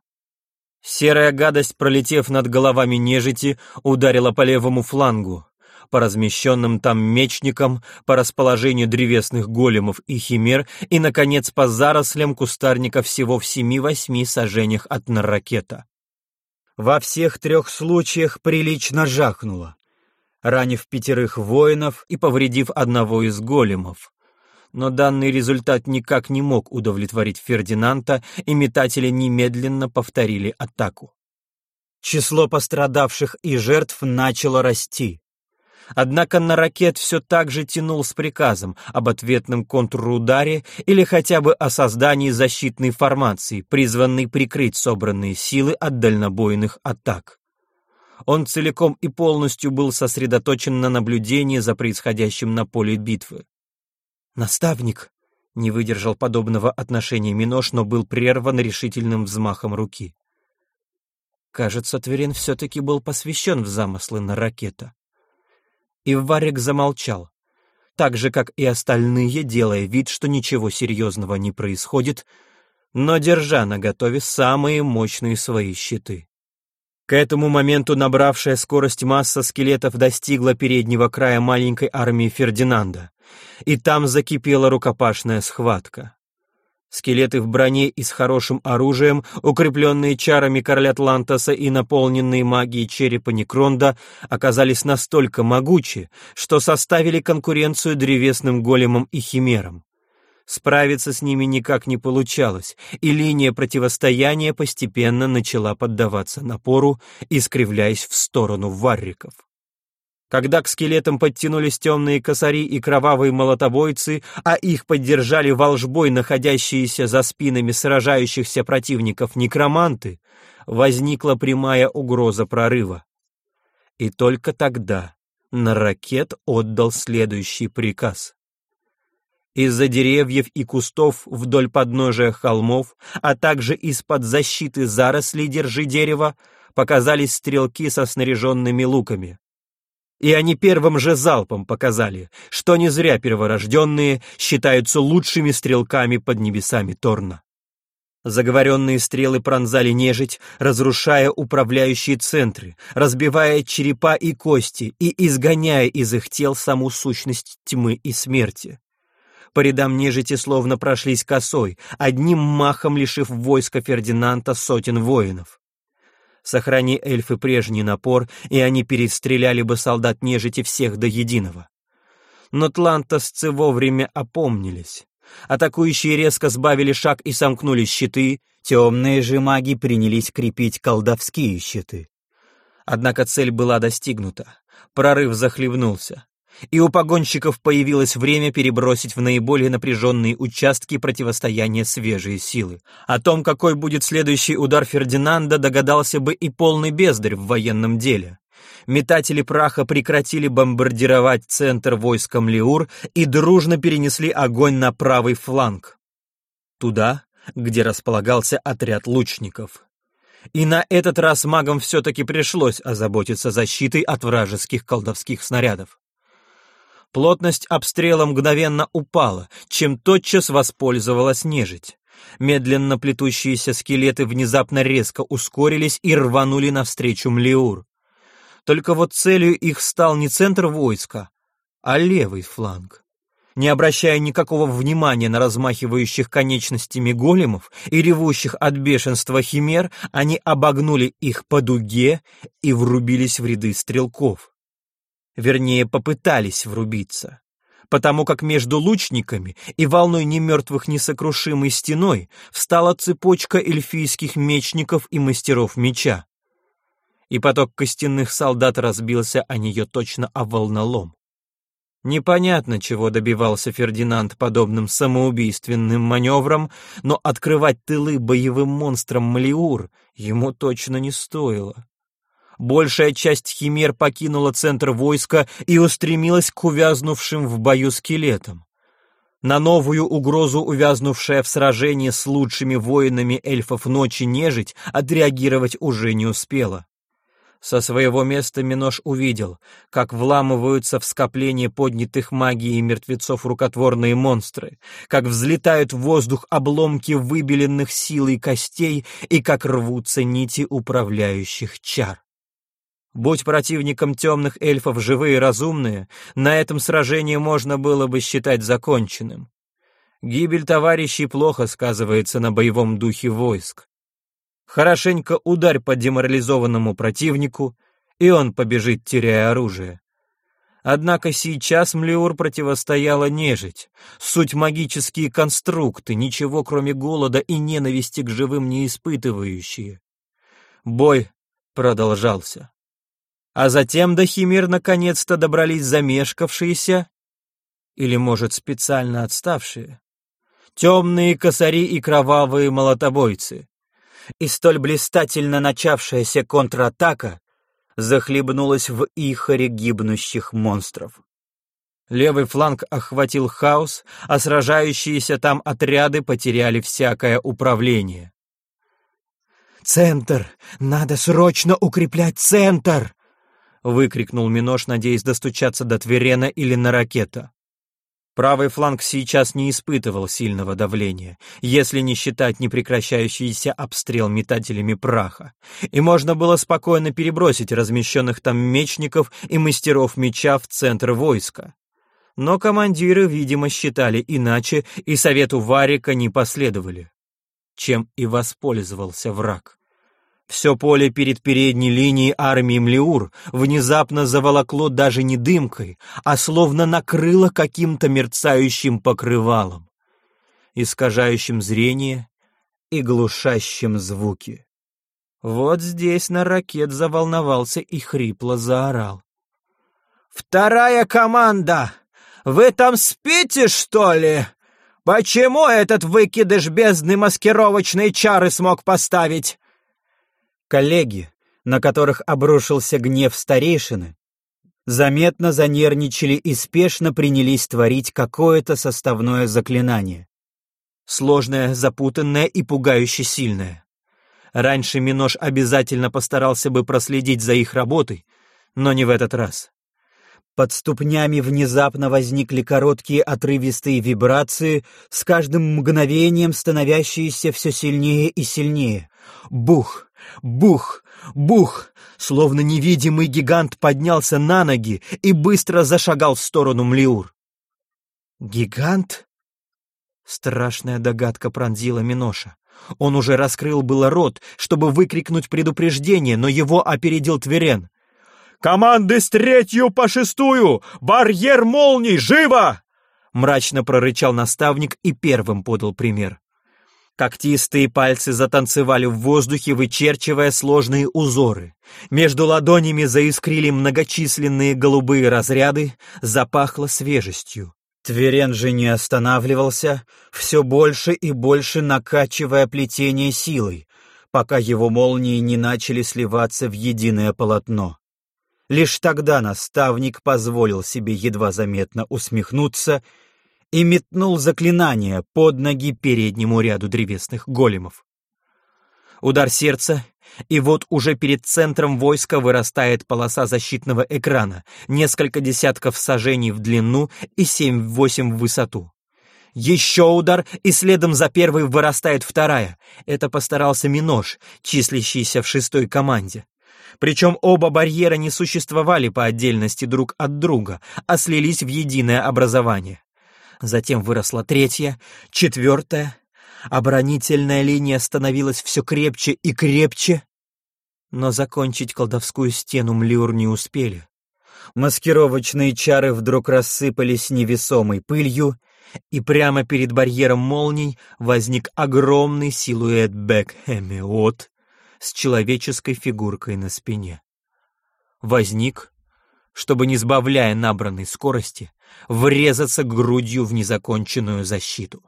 Серая гадость, пролетев над головами нежити, ударила по левому флангу, по размещенным там мечникам, по расположению древесных големов и химер и, наконец, по зарослям кустарника всего в семи-восьми сажениях от наракета. Во всех трех случаях прилично жахнуло, ранив пятерых воинов и повредив одного из големов. Но данный результат никак не мог удовлетворить Фердинанда, и метатели немедленно повторили атаку. Число пострадавших и жертв начало расти. Однако на ракет все так же тянул с приказом об ответном контрударе или хотя бы о создании защитной формации, призванной прикрыть собранные силы от дальнобойных атак. Он целиком и полностью был сосредоточен на наблюдении за происходящим на поле битвы. «Наставник!» — не выдержал подобного отношения Минош, но был прерван решительным взмахом руки. Кажется, Тверин все-таки был посвящен в замыслы на ракета. И Варик замолчал, так же, как и остальные, делая вид, что ничего серьезного не происходит, но держа наготове самые мощные свои щиты. К этому моменту набравшая скорость масса скелетов достигла переднего края маленькой армии Фердинанда, и там закипела рукопашная схватка. Скелеты в броне и с хорошим оружием, укрепленные чарами короля Атлантаса и наполненные магией черепа Некронда, оказались настолько могучи, что составили конкуренцию древесным големам и химерам. Справиться с ними никак не получалось, и линия противостояния постепенно начала поддаваться напору, искривляясь в сторону варриков. Когда к скелетам подтянулись темные косари и кровавые молотобойцы, а их поддержали волжбой находящиеся за спинами сражающихся противников некроманты, возникла прямая угроза прорыва. И только тогда Наракет отдал следующий приказ. Из-за деревьев и кустов вдоль подножия холмов, а также из-под защиты зарослей «Держи дерево» показались стрелки со снаряженными луками. И они первым же залпом показали, что не зря перворожденные считаются лучшими стрелками под небесами Торна. Заговоренные стрелы пронзали нежить, разрушая управляющие центры, разбивая черепа и кости и изгоняя из их тел саму сущность тьмы и смерти. По рядам нежити словно прошлись косой, одним махом лишив войска Фердинанда сотен воинов. Сохрани эльфы прежний напор, и они перестреляли бы солдат нежити всех до единого. Но тлантосцы вовремя опомнились. Атакующие резко сбавили шаг и сомкнули щиты, темные же маги принялись крепить колдовские щиты. Однако цель была достигнута. Прорыв захлебнулся и у погонщиков появилось время перебросить в наиболее напряженные участки противостояния свежие силы. О том, какой будет следующий удар Фердинанда, догадался бы и полный бездарь в военном деле. Метатели праха прекратили бомбардировать центр войском Леур и дружно перенесли огонь на правый фланг. Туда, где располагался отряд лучников. И на этот раз магам все-таки пришлось озаботиться защитой от вражеских колдовских снарядов. Плотность обстрела мгновенно упала, чем тотчас воспользовалась нежить. Медленно плетущиеся скелеты внезапно резко ускорились и рванули навстречу Млеур. Только вот целью их стал не центр войска, а левый фланг. Не обращая никакого внимания на размахивающих конечностями големов и ревущих от бешенства химер, они обогнули их по дуге и врубились в ряды стрелков. Вернее, попытались врубиться. Потому как между лучниками и волной немертвых несокрушимой стеной встала цепочка эльфийских мечников и мастеров меча. И поток костяных солдат разбился о нее точно о волнолом. Непонятно, чего добивался Фердинанд подобным самоубийственным маневром, но открывать тылы боевым монстрам Малиур ему точно не стоило. Большая часть химер покинула центр войска и устремилась к увязнувшим в бою скелетам. на новую угрозу, увязнувшая в сражении с лучшими воинами эльфов ночи нежить, отреагировать уже не успела. Со своего места Минош увидел, как вламываются в скопление поднятых магией мертвецов рукотворные монстры, как взлетают в воздух обломки выбеленных силой костей и как рвутся нити управляющих чар. Будь противником темных эльфов живые и разумные, на этом сражении можно было бы считать законченным. Гибель товарищей плохо сказывается на боевом духе войск. Хорошенько ударь по деморализованному противнику, и он побежит, теряя оружие. Однако сейчас Млеур противостояла нежить. Суть магические конструкты, ничего кроме голода и ненависти к живым не испытывающие. Бой продолжался. А затем до Химер наконец-то добрались замешкавшиеся, или, может, специально отставшие, темные косари и кровавые молотобойцы. И столь блистательно начавшаяся контратака захлебнулась в ихоре гибнущих монстров. Левый фланг охватил хаос, а сражающиеся там отряды потеряли всякое управление. «Центр! Надо срочно укреплять центр!» Выкрикнул Минош, надеясь достучаться до Тверена или на ракета. Правый фланг сейчас не испытывал сильного давления, если не считать непрекращающийся обстрел метателями праха, и можно было спокойно перебросить размещенных там мечников и мастеров меча в центр войска. Но командиры, видимо, считали иначе, и совету Варика не последовали, чем и воспользовался враг. Все поле перед передней линией армии Млеур внезапно заволокло даже не дымкой, а словно накрыло каким-то мерцающим покрывалом, искажающим зрение и глушащим звуки. Вот здесь на ракет заволновался и хрипло заорал. «Вторая команда! Вы там спите, что ли? Почему этот выкидыш бездны маскировочные чары смог поставить? Коллеги, на которых обрушился гнев старейшины, заметно занервничали и спешно принялись творить какое-то составное заклинание. Сложное, запутанное и пугающе сильное. Раньше Минош обязательно постарался бы проследить за их работой, но не в этот раз. Под ступнями внезапно возникли короткие отрывистые вибрации, с каждым мгновением становящиеся все сильнее и сильнее. Бух! Бух! Бух! Словно невидимый гигант поднялся на ноги и быстро зашагал в сторону Млиур. «Гигант?» Страшная догадка пронзила Миноша. Он уже раскрыл было рот, чтобы выкрикнуть предупреждение, но его опередил Тверен. «Команды с третью по шестую! Барьер молний! Живо!» Мрачно прорычал наставник и первым подал пример. Когтистые пальцы затанцевали в воздухе, вычерчивая сложные узоры. Между ладонями заискрили многочисленные голубые разряды, запахло свежестью. Тверен же не останавливался, все больше и больше накачивая плетение силой, пока его молнии не начали сливаться в единое полотно. Лишь тогда наставник позволил себе едва заметно усмехнуться и метнул заклинание под ноги переднему ряду древесных големов. Удар сердца, и вот уже перед центром войска вырастает полоса защитного экрана, несколько десятков сажений в длину и 7-8 в высоту. Еще удар, и следом за первой вырастает вторая. Это постарался Минош, числящийся в шестой команде. Причем оба барьера не существовали по отдельности друг от друга, а слились в единое образование затем выросла третья, четвертая. Оборонительная линия становилась все крепче и крепче, но закончить колдовскую стену Млюр не успели. Маскировочные чары вдруг рассыпались невесомой пылью, и прямо перед барьером молний возник огромный силуэт Бекхемиот с человеческой фигуркой на спине. Возник чтобы, не сбавляя набранной скорости, врезаться грудью в незаконченную защиту.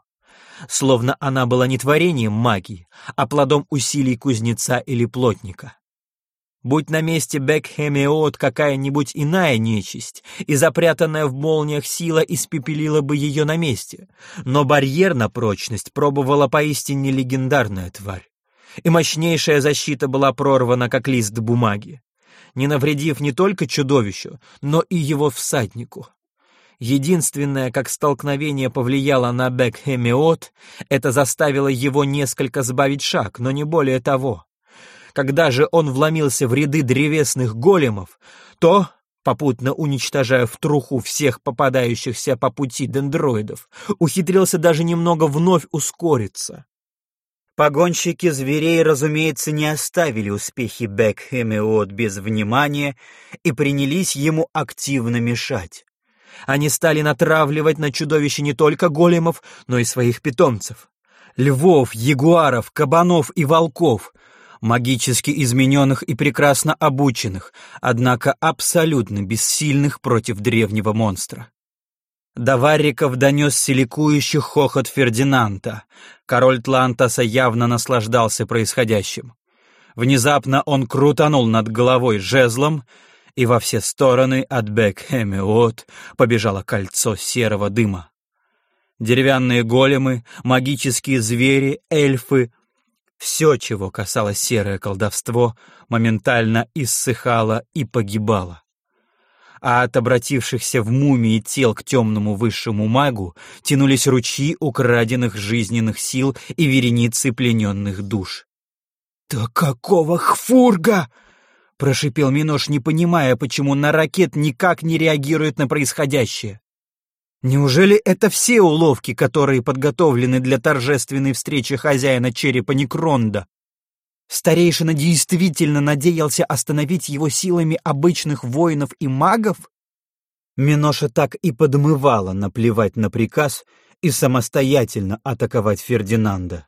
Словно она была не творением магии, а плодом усилий кузнеца или плотника. Будь на месте Бекхемиот какая-нибудь иная нечисть, и запрятанная в молниях сила испепелила бы ее на месте. Но барьер на прочность пробовала поистине легендарная тварь. И мощнейшая защита была прорвана, как лист бумаги, не навредив не только чудовищу, но и его всаднику. Единственное, как столкновение повлияло на Бекхемиот, это заставило его несколько сбавить шаг, но не более того. Когда же он вломился в ряды древесных големов, то, попутно уничтожая в труху всех попадающихся по пути дендроидов, ухитрился даже немного вновь ускориться. Погонщики зверей, разумеется, не оставили успехи Бекхемиот без внимания и принялись ему активно мешать. Они стали натравливать на чудовище не только големов, но и своих питомцев. Львов, ягуаров, кабанов и волков, магически измененных и прекрасно обученных, однако абсолютно бессильных против древнего монстра. До варриков донесся ликующий хохот Фердинанда. Король Тлантаса явно наслаждался происходящим. Внезапно он крутанул над головой жезлом, и во все стороны от Бек-Хэмиот побежало кольцо серого дыма. Деревянные големы, магические звери, эльфы — все, чего касалось серое колдовство, моментально иссыхало и погибало. А от обратившихся в мумии тел к темному высшему магу тянулись ручьи украденных жизненных сил и вереницы плененных душ. «Да какого хфурга!» — прошипел Минош, не понимая, почему на ракет никак не реагирует на происходящее. Неужели это все уловки, которые подготовлены для торжественной встречи хозяина черепа Некронда? Старейшина действительно надеялся остановить его силами обычных воинов и магов? Миноша так и подмывала наплевать на приказ и самостоятельно атаковать Фердинанда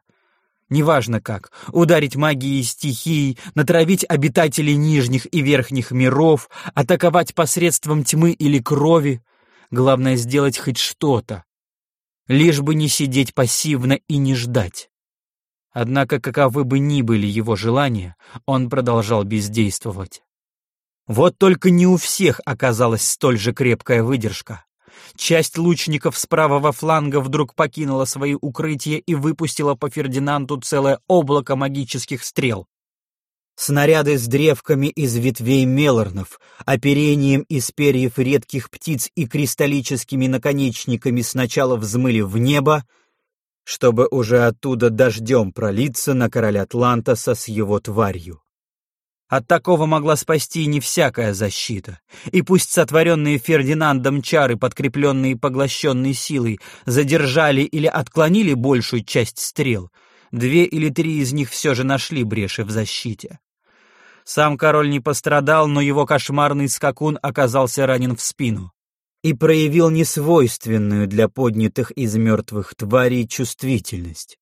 неважно как, ударить магией стихий, натравить обитателей нижних и верхних миров, атаковать посредством тьмы или крови. Главное сделать хоть что-то, лишь бы не сидеть пассивно и не ждать. Однако, каковы бы ни были его желания, он продолжал бездействовать. Вот только не у всех оказалась столь же крепкая выдержка. Часть лучников с правого фланга вдруг покинула свои укрытия и выпустила по Фердинанду целое облако магических стрел. Снаряды с древками из ветвей мелорнов, оперением из перьев редких птиц и кристаллическими наконечниками сначала взмыли в небо, чтобы уже оттуда дождем пролиться на короля Атлантаса с его тварью. От такого могла спасти не всякая защита. И пусть сотворенные Фердинандом чары, подкрепленные поглощенной силой, задержали или отклонили большую часть стрел, две или три из них все же нашли бреши в защите. Сам король не пострадал, но его кошмарный скакун оказался ранен в спину и проявил несвойственную для поднятых из мертвых тварей чувствительность.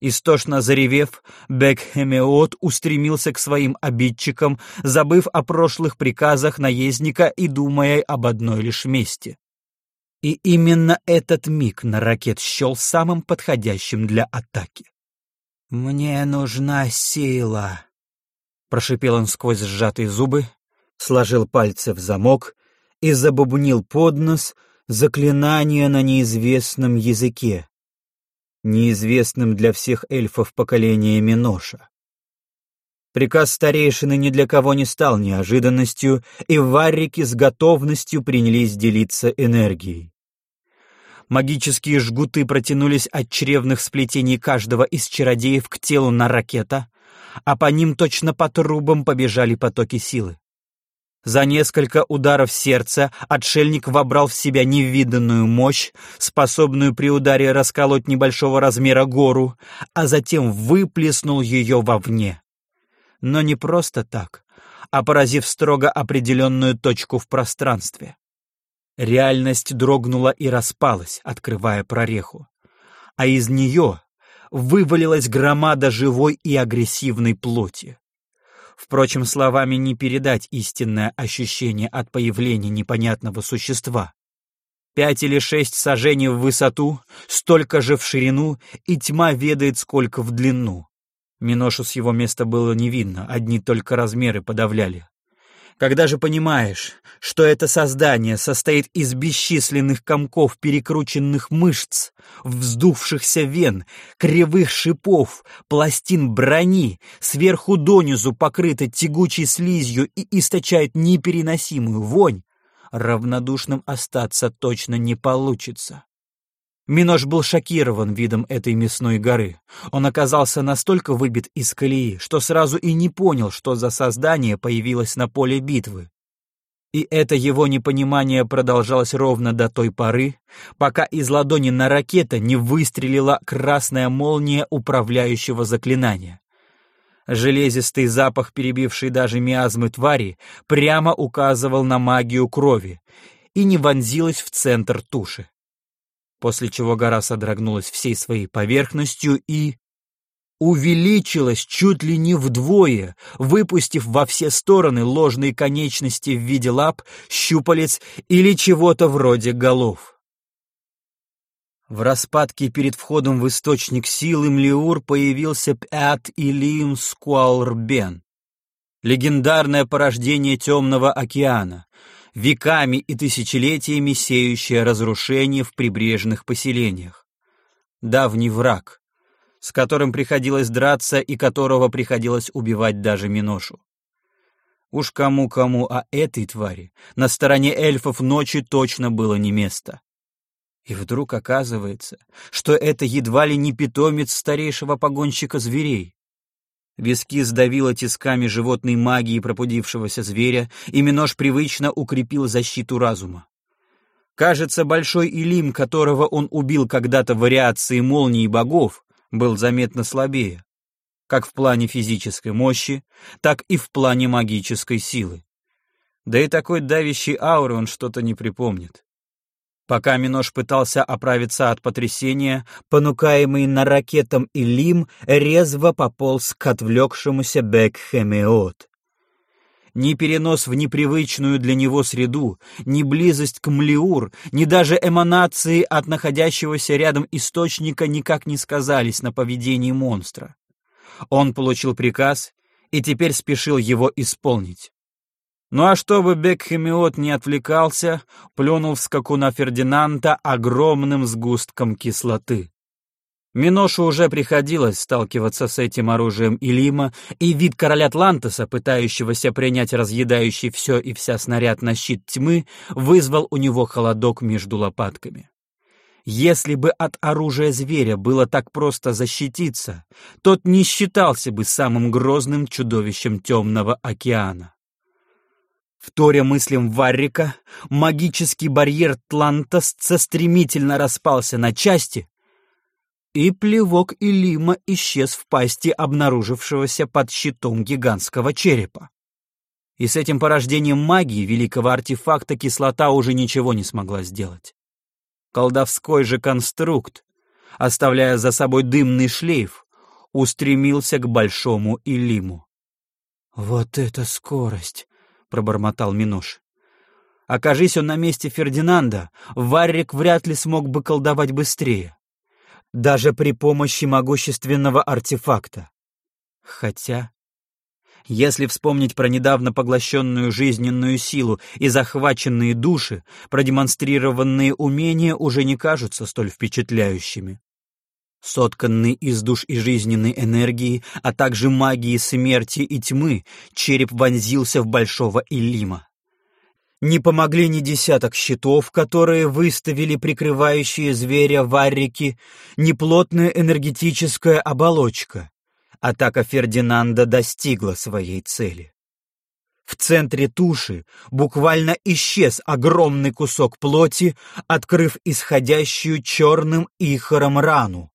Истошно заревев, Бекхемеот устремился к своим обидчикам, забыв о прошлых приказах наездника и думая об одной лишь мести. И именно этот миг на ракет счел самым подходящим для атаки. «Мне нужна сила», — прошипел он сквозь сжатые зубы, сложил пальцы в замок и забубнил под нос заклинание на неизвестном языке неизвестным для всех эльфов поколения Миноша. Приказ старейшины ни для кого не стал неожиданностью, и варрики с готовностью принялись делиться энергией. Магические жгуты протянулись от чревных сплетений каждого из чародеев к телу на ракета, а по ним точно по трубам побежали потоки силы. За несколько ударов сердца отшельник вобрал в себя невиданную мощь, способную при ударе расколоть небольшого размера гору, а затем выплеснул ее вовне. Но не просто так, а поразив строго определенную точку в пространстве. Реальность дрогнула и распалась, открывая прореху. А из нее вывалилась громада живой и агрессивной плоти. Впрочем, словами не передать истинное ощущение от появления непонятного существа. Пять или шесть сажений в высоту, столько же в ширину, и тьма ведает сколько в длину. Миношу с его места было не видно, одни только размеры подавляли. Когда же понимаешь, что это создание состоит из бесчисленных комков перекрученных мышц, вздувшихся вен, кривых шипов, пластин брони, сверху донизу покрыто тягучей слизью и источает непереносимую вонь, равнодушным остаться точно не получится. Минош был шокирован видом этой мясной горы. Он оказался настолько выбит из колеи, что сразу и не понял, что за создание появилось на поле битвы. И это его непонимание продолжалось ровно до той поры, пока из ладони на ракета не выстрелила красная молния управляющего заклинания. Железистый запах, перебивший даже миазмы твари, прямо указывал на магию крови и не вонзилась в центр туши после чего гора содрогнулась всей своей поверхностью и... увеличилась чуть ли не вдвое, выпустив во все стороны ложные конечности в виде лап, щупалец или чего-то вроде голов. В распадке перед входом в источник силы Млеур появился Пят Илим Скуалрбен, легендарное порождение Темного океана, веками и тысячелетиями сеющая разрушение в прибрежных поселениях. Давний враг, с которым приходилось драться и которого приходилось убивать даже Миношу. Уж кому-кому, а этой твари на стороне эльфов ночи точно было не место. И вдруг оказывается, что это едва ли не питомец старейшего погонщика зверей. Виски сдавило тисками животной магии пробудившегося зверя, и Минош привычно укрепил защиту разума. Кажется, большой Илим, которого он убил когда-то в вариации молнии богов, был заметно слабее, как в плане физической мощи, так и в плане магической силы. Да и такой давящий ауры он что-то не припомнит. Пока Минош пытался оправиться от потрясения, понукаемый на ракетом Илим резво пополз к отвлекшемуся Бекхемеот. Ни перенос в непривычную для него среду, ни близость к Млиур, ни даже эманации от находящегося рядом источника никак не сказались на поведении монстра. Он получил приказ и теперь спешил его исполнить. Ну а чтобы Бекхемиот не отвлекался, плюнул в скакуна Фердинанда огромным сгустком кислоты. Миношу уже приходилось сталкиваться с этим оружием Илима, и вид короля Атлантоса, пытающегося принять разъедающий все и вся снаряд на щит тьмы, вызвал у него холодок между лопатками. Если бы от оружия зверя было так просто защититься, тот не считался бы самым грозным чудовищем темного океана. Вторя мыслям Варрика, магический барьер Тлантосца стремительно распался на части, и плевок Илима исчез в пасти обнаружившегося под щитом гигантского черепа. И с этим порождением магии великого артефакта кислота уже ничего не смогла сделать. Колдовской же конструкт, оставляя за собой дымный шлейф, устремился к большому Илиму. «Вот это скорость!» Пробормотал Минош. Окажись он на месте Фердинанда, Варрик вряд ли смог бы колдовать быстрее. Даже при помощи могущественного артефакта. Хотя... Если вспомнить про недавно поглощенную жизненную силу и захваченные души, продемонстрированные умения уже не кажутся столь впечатляющими. Сотканный из душ и жизненной энергии, а также магии смерти и тьмы, череп вонзился в большого Иллима. Не помогли ни десяток щитов, которые выставили прикрывающие зверя варрики, ни плотная энергетическая оболочка. Атака Фердинанда достигла своей цели. В центре туши буквально исчез огромный кусок плоти, открыв исходящую черным ихором рану.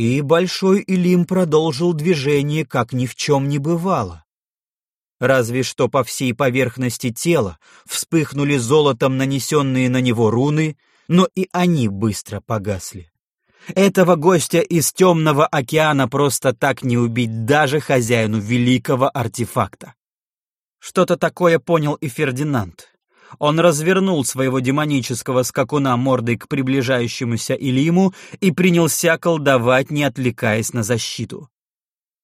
И Большой Илим продолжил движение, как ни в чем не бывало. Разве что по всей поверхности тела вспыхнули золотом нанесенные на него руны, но и они быстро погасли. Этого гостя из темного океана просто так не убить даже хозяину великого артефакта. Что-то такое понял и Фердинанд. Он развернул своего демонического скакуна мордой к приближающемуся Илиму и принялся колдовать, не отвлекаясь на защиту.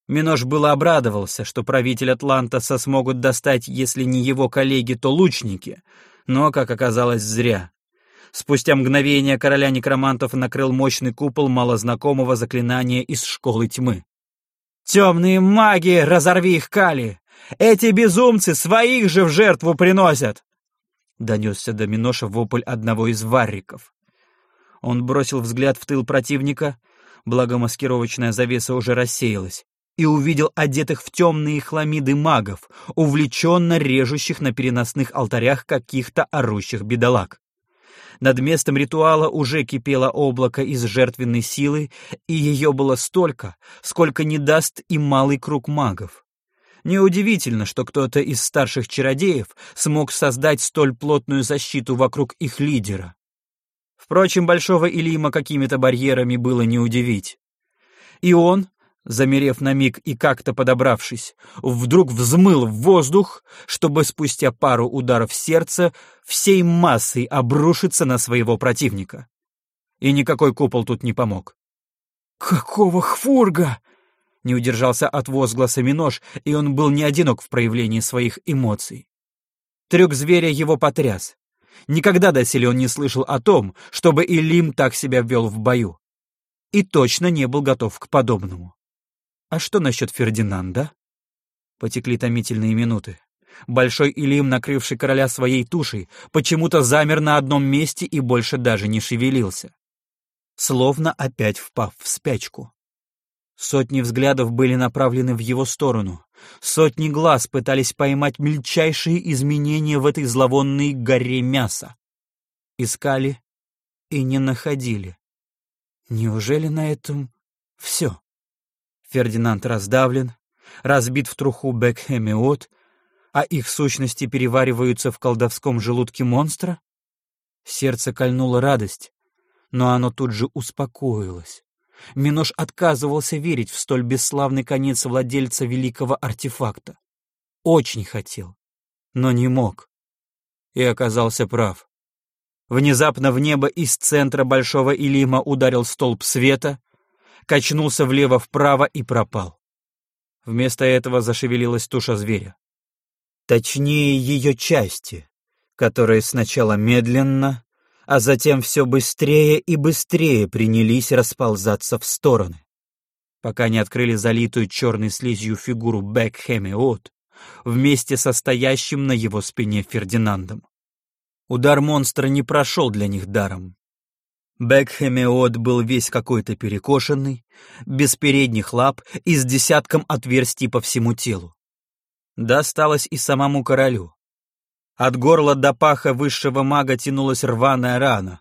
Минош было обрадовался, что правитель Атлантаса смогут достать, если не его коллеги, то лучники, но, как оказалось, зря. Спустя мгновение короля некромантов накрыл мощный купол малознакомого заклинания из школы тьмы. «Темные маги, разорви их кали! Эти безумцы своих же в жертву приносят!» Донесся до Миноша вопль одного из варриков. Он бросил взгляд в тыл противника, благо маскировочная завеса уже рассеялась, и увидел одетых в темные хламиды магов, увлеченно режущих на переносных алтарях каких-то орущих бедолаг. Над местом ритуала уже кипело облако из жертвенной силы, и ее было столько, сколько не даст и малый круг магов. Неудивительно, что кто-то из старших чародеев смог создать столь плотную защиту вокруг их лидера. Впрочем, Большого Илима какими-то барьерами было не удивить. И он, замерев на миг и как-то подобравшись, вдруг взмыл в воздух, чтобы спустя пару ударов сердца всей массой обрушиться на своего противника. И никакой купол тут не помог. «Какого хфурга?» Не удержался от возгласа Минош, и он был не одинок в проявлении своих эмоций. Трюк зверя его потряс. Никогда доселе он не слышал о том, чтобы Илим так себя вел в бою. И точно не был готов к подобному. А что насчет Фердинанда? Потекли томительные минуты. Большой Илим, накрывший короля своей тушей, почему-то замер на одном месте и больше даже не шевелился. Словно опять впав в спячку. Сотни взглядов были направлены в его сторону. Сотни глаз пытались поймать мельчайшие изменения в этой зловонной горе мяса. Искали и не находили. Неужели на этом все? Фердинанд раздавлен, разбит в труху Бекхемиот, а их сущности перевариваются в колдовском желудке монстра? Сердце кольнула радость, но оно тут же успокоилось. Минош отказывался верить в столь бесславный конец владельца великого артефакта. Очень хотел, но не мог. И оказался прав. Внезапно в небо из центра Большого Илима ударил столб света, качнулся влево-вправо и пропал. Вместо этого зашевелилась туша зверя. Точнее, ее части, которые сначала медленно, а затем все быстрее и быстрее принялись расползаться в стороны, пока не открыли залитую черной слизью фигуру Бекхемиот вместе со стоящим на его спине Фердинандом. Удар монстра не прошел для них даром. Бекхемиот был весь какой-то перекошенный, без передних лап и с десятком отверстий по всему телу. Досталось и самому королю. От горла до паха высшего мага тянулась рваная рана.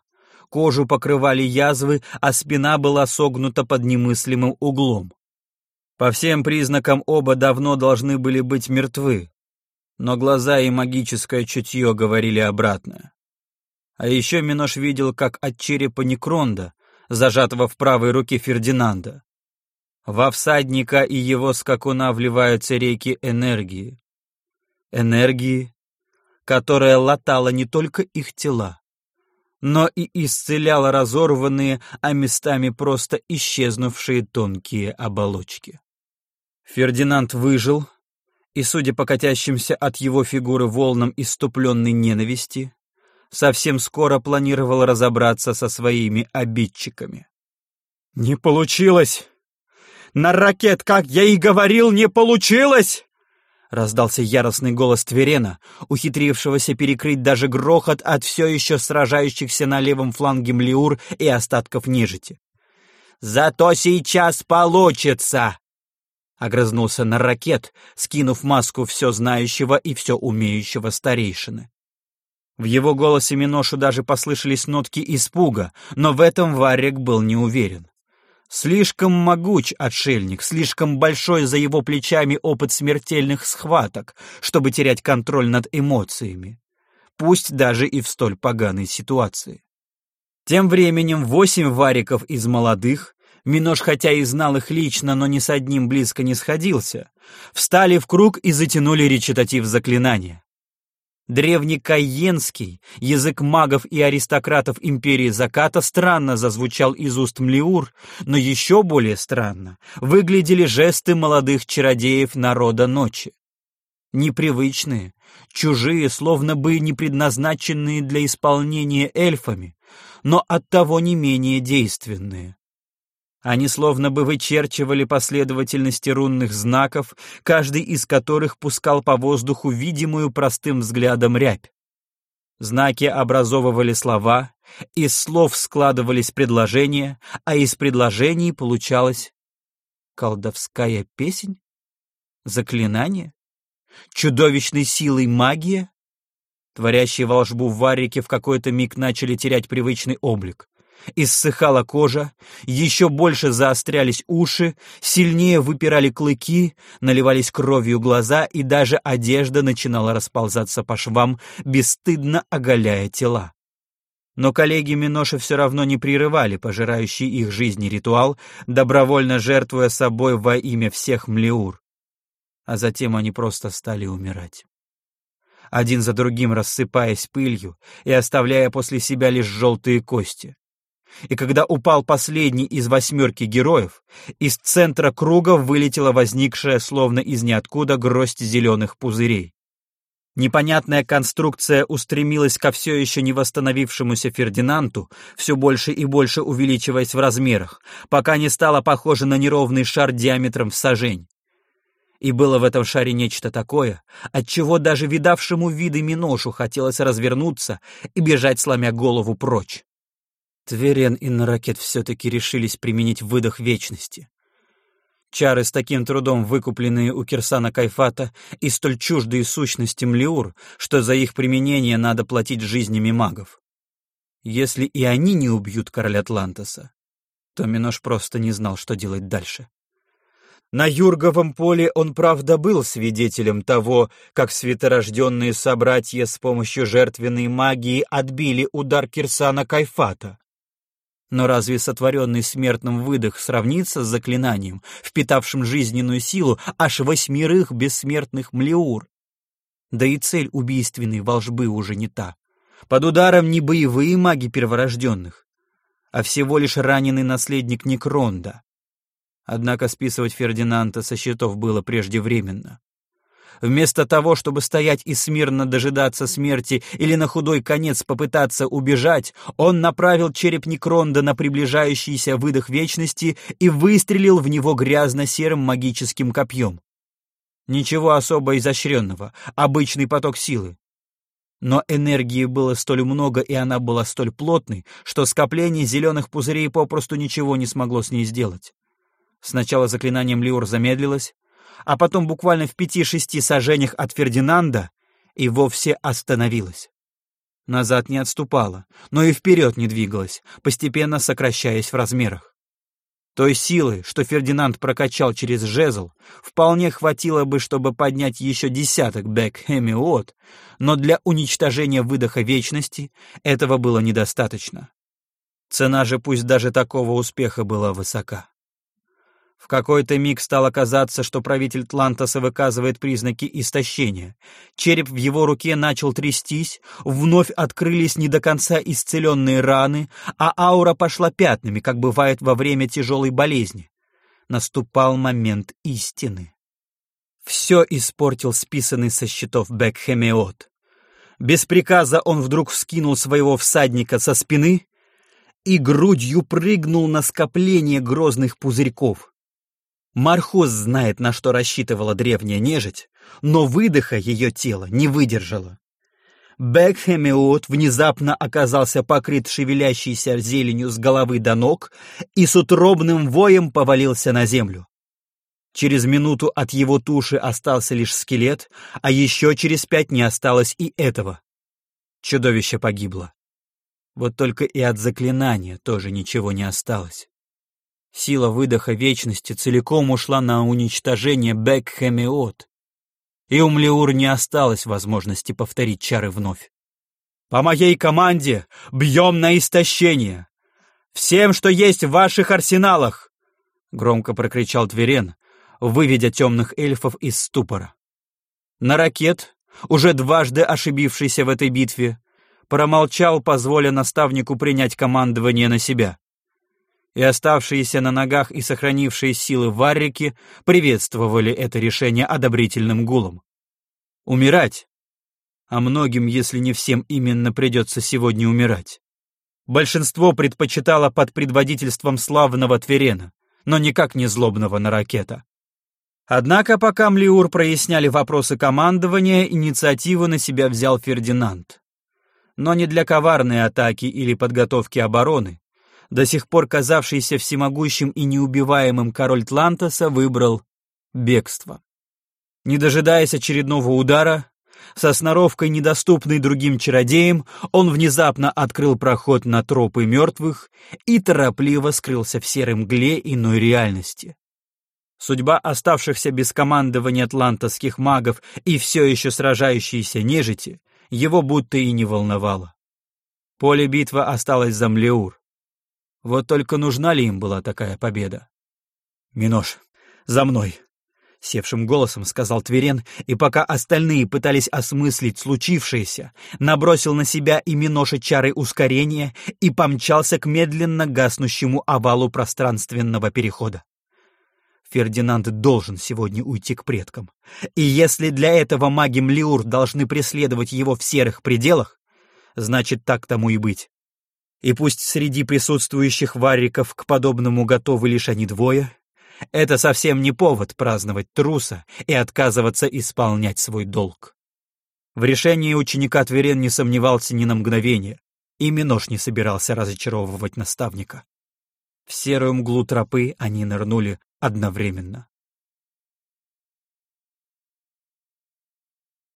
Кожу покрывали язвы, а спина была согнута под немыслимым углом. По всем признакам оба давно должны были быть мертвы, но глаза и магическое чутье говорили обратное. А еще Минош видел, как от черепа Некронда, зажатого в правой руке Фердинанда, во всадника и его скакуна вливаются реки энергии. Энергии, которая латала не только их тела, но и исцеляла разорванные, а местами просто исчезнувшие тонкие оболочки. Фердинанд выжил, и, судя по катящимся от его фигуры волнам иступленной ненависти, совсем скоро планировал разобраться со своими обидчиками. «Не получилось! На ракет, как я и говорил, не получилось!» Раздался яростный голос Тверена, ухитрившегося перекрыть даже грохот от все еще сражающихся на левом фланге Млиур и остатков нежити. «Зато сейчас получится!» Огрызнулся на ракет, скинув маску все знающего и все умеющего старейшины. В его голосе Миношу даже послышались нотки испуга, но в этом Варик был не уверен. Слишком могуч отшельник, слишком большой за его плечами опыт смертельных схваток, чтобы терять контроль над эмоциями, пусть даже и в столь поганой ситуации. Тем временем восемь вариков из молодых, Минош хотя и знал их лично, но ни с одним близко не сходился, встали в круг и затянули речитатив заклинания. Древнекайенский, язык магов и аристократов империи заката странно зазвучал из уст Млеур, но еще более странно выглядели жесты молодых чародеев народа ночи. Непривычные, чужие, словно бы не предназначенные для исполнения эльфами, но оттого не менее действенные. Они словно бы вычерчивали последовательности рунных знаков, каждый из которых пускал по воздуху видимую простым взглядом рябь. Знаки образовывали слова, из слов складывались предложения, а из предложений получалась колдовская песнь, заклинание, чудовищной силой магия. Творящие волшбу в варике в какой-то миг начали терять привычный облик. Иссыхала кожа, еще больше заострялись уши, сильнее выпирали клыки, наливались кровью глаза, и даже одежда начинала расползаться по швам, бесстыдно оголяя тела. Но коллеги Миноши все равно не прерывали пожирающий их жизни ритуал, добровольно жертвуя собой во имя всех Млеур. А затем они просто стали умирать один за другим рассыпаясь пылью и оставляя после себя лишь желтые кости и когда упал последний из восьмерки героев, из центра круга вылетела возникшая словно из ниоткуда гроздь зеленых пузырей. Непонятная конструкция устремилась ко все еще не восстановившемуся Фердинанду, все больше и больше увеличиваясь в размерах, пока не стала похожа на неровный шар диаметром в сажень. И было в этом шаре нечто такое, от чего даже видавшему виды Миношу хотелось развернуться и бежать, сломя голову прочь. Тверен и Наракет все-таки решились применить выдох вечности. Чары с таким трудом выкупленные у Кирсана Кайфата и столь чуждые сущности Млеур, что за их применение надо платить жизнями магов. Если и они не убьют короля Атлантоса, то Минош просто не знал, что делать дальше. На Юрговом поле он, правда, был свидетелем того, как светорожденные собратья с помощью жертвенной магии отбили удар Кирсана Кайфата. Но разве сотворенный смертным выдох сравнится с заклинанием, впитавшим жизненную силу аж восьмерых бессмертных млеур? Да и цель убийственной волжбы уже не та. Под ударом не боевые маги перворожденных, а всего лишь раненый наследник Некронда. Однако списывать Фердинанда со счетов было преждевременно. Вместо того, чтобы стоять и смирно дожидаться смерти или на худой конец попытаться убежать, он направил череп Некронда на приближающийся выдох вечности и выстрелил в него грязно-серым магическим копьем. Ничего особо изощренного, обычный поток силы. Но энергии было столь много, и она была столь плотной, что скопление зеленых пузырей попросту ничего не смогло с ней сделать. Сначала заклинанием Лиор замедлилось, а потом буквально в пяти-шести сажениях от Фердинанда и вовсе остановилась. Назад не отступала, но и вперед не двигалась, постепенно сокращаясь в размерах. Той силы, что Фердинанд прокачал через жезл, вполне хватило бы, чтобы поднять еще десяток бэк-хемиот, но для уничтожения выдоха вечности этого было недостаточно. Цена же пусть даже такого успеха была высока. В какой-то миг стало казаться, что правитель Тлантоса выказывает признаки истощения. Череп в его руке начал трястись, вновь открылись не до конца исцеленные раны, а аура пошла пятнами, как бывает во время тяжелой болезни. Наступал момент истины. Все испортил списанный со счетов Бекхемиот. Без приказа он вдруг вскинул своего всадника со спины и грудью прыгнул на скопление грозных пузырьков. Мархоз знает, на что рассчитывала древняя нежить, но выдоха ее тело не выдержало. Бекхемиот внезапно оказался покрыт шевелящейся зеленью с головы до ног и с утробным воем повалился на землю. Через минуту от его туши остался лишь скелет, а еще через пять не осталось и этого. Чудовище погибло. Вот только и от заклинания тоже ничего не осталось. Сила выдоха вечности целиком ушла на уничтожение Бекхемиот, и у Млеур не осталось возможности повторить чары вновь. «По моей команде бьем на истощение! Всем, что есть в ваших арсеналах!» — громко прокричал Тверен, выведя темных эльфов из ступора. На ракет, уже дважды ошибившийся в этой битве, промолчал, позволя наставнику принять командование на себя. И оставшиеся на ногах и сохранившие силы варрики приветствовали это решение одобрительным гулом. Умирать. А многим, если не всем именно придется сегодня умирать. Большинство предпочитало под предводительством славного Тверена, но никак не злобного на ракета. Однако, пока Млиур проясняли вопросы командования, инициативу на себя взял Фердинанд. Но не для коварной атаки или подготовки обороны. До сих пор казавшийся всемогущим и неубиваемым король Тлантоса выбрал бегство. Не дожидаясь очередного удара, со сноровкой, недоступной другим чародеям, он внезапно открыл проход на тропы мертвых и торопливо скрылся в серой мгле иной реальности. Судьба оставшихся без командования атлантовских магов и все еще сражающейся нежити его будто и не волновало. Поле битвы осталось за Млеур. Вот только нужна ли им была такая победа? «Минош, за мной!» Севшим голосом сказал Тверен, и пока остальные пытались осмыслить случившееся, набросил на себя и Миноша чары ускорения и помчался к медленно гаснущему овалу пространственного перехода. Фердинанд должен сегодня уйти к предкам. И если для этого маги Млиур должны преследовать его в серых пределах, значит, так тому и быть. И пусть среди присутствующих вариков к подобному готовы лишь они двое, это совсем не повод праздновать труса и отказываться исполнять свой долг. В решении ученика Тверен не сомневался ни на мгновение, и Минош не собирался разочаровывать наставника. В серую мглу тропы они нырнули одновременно.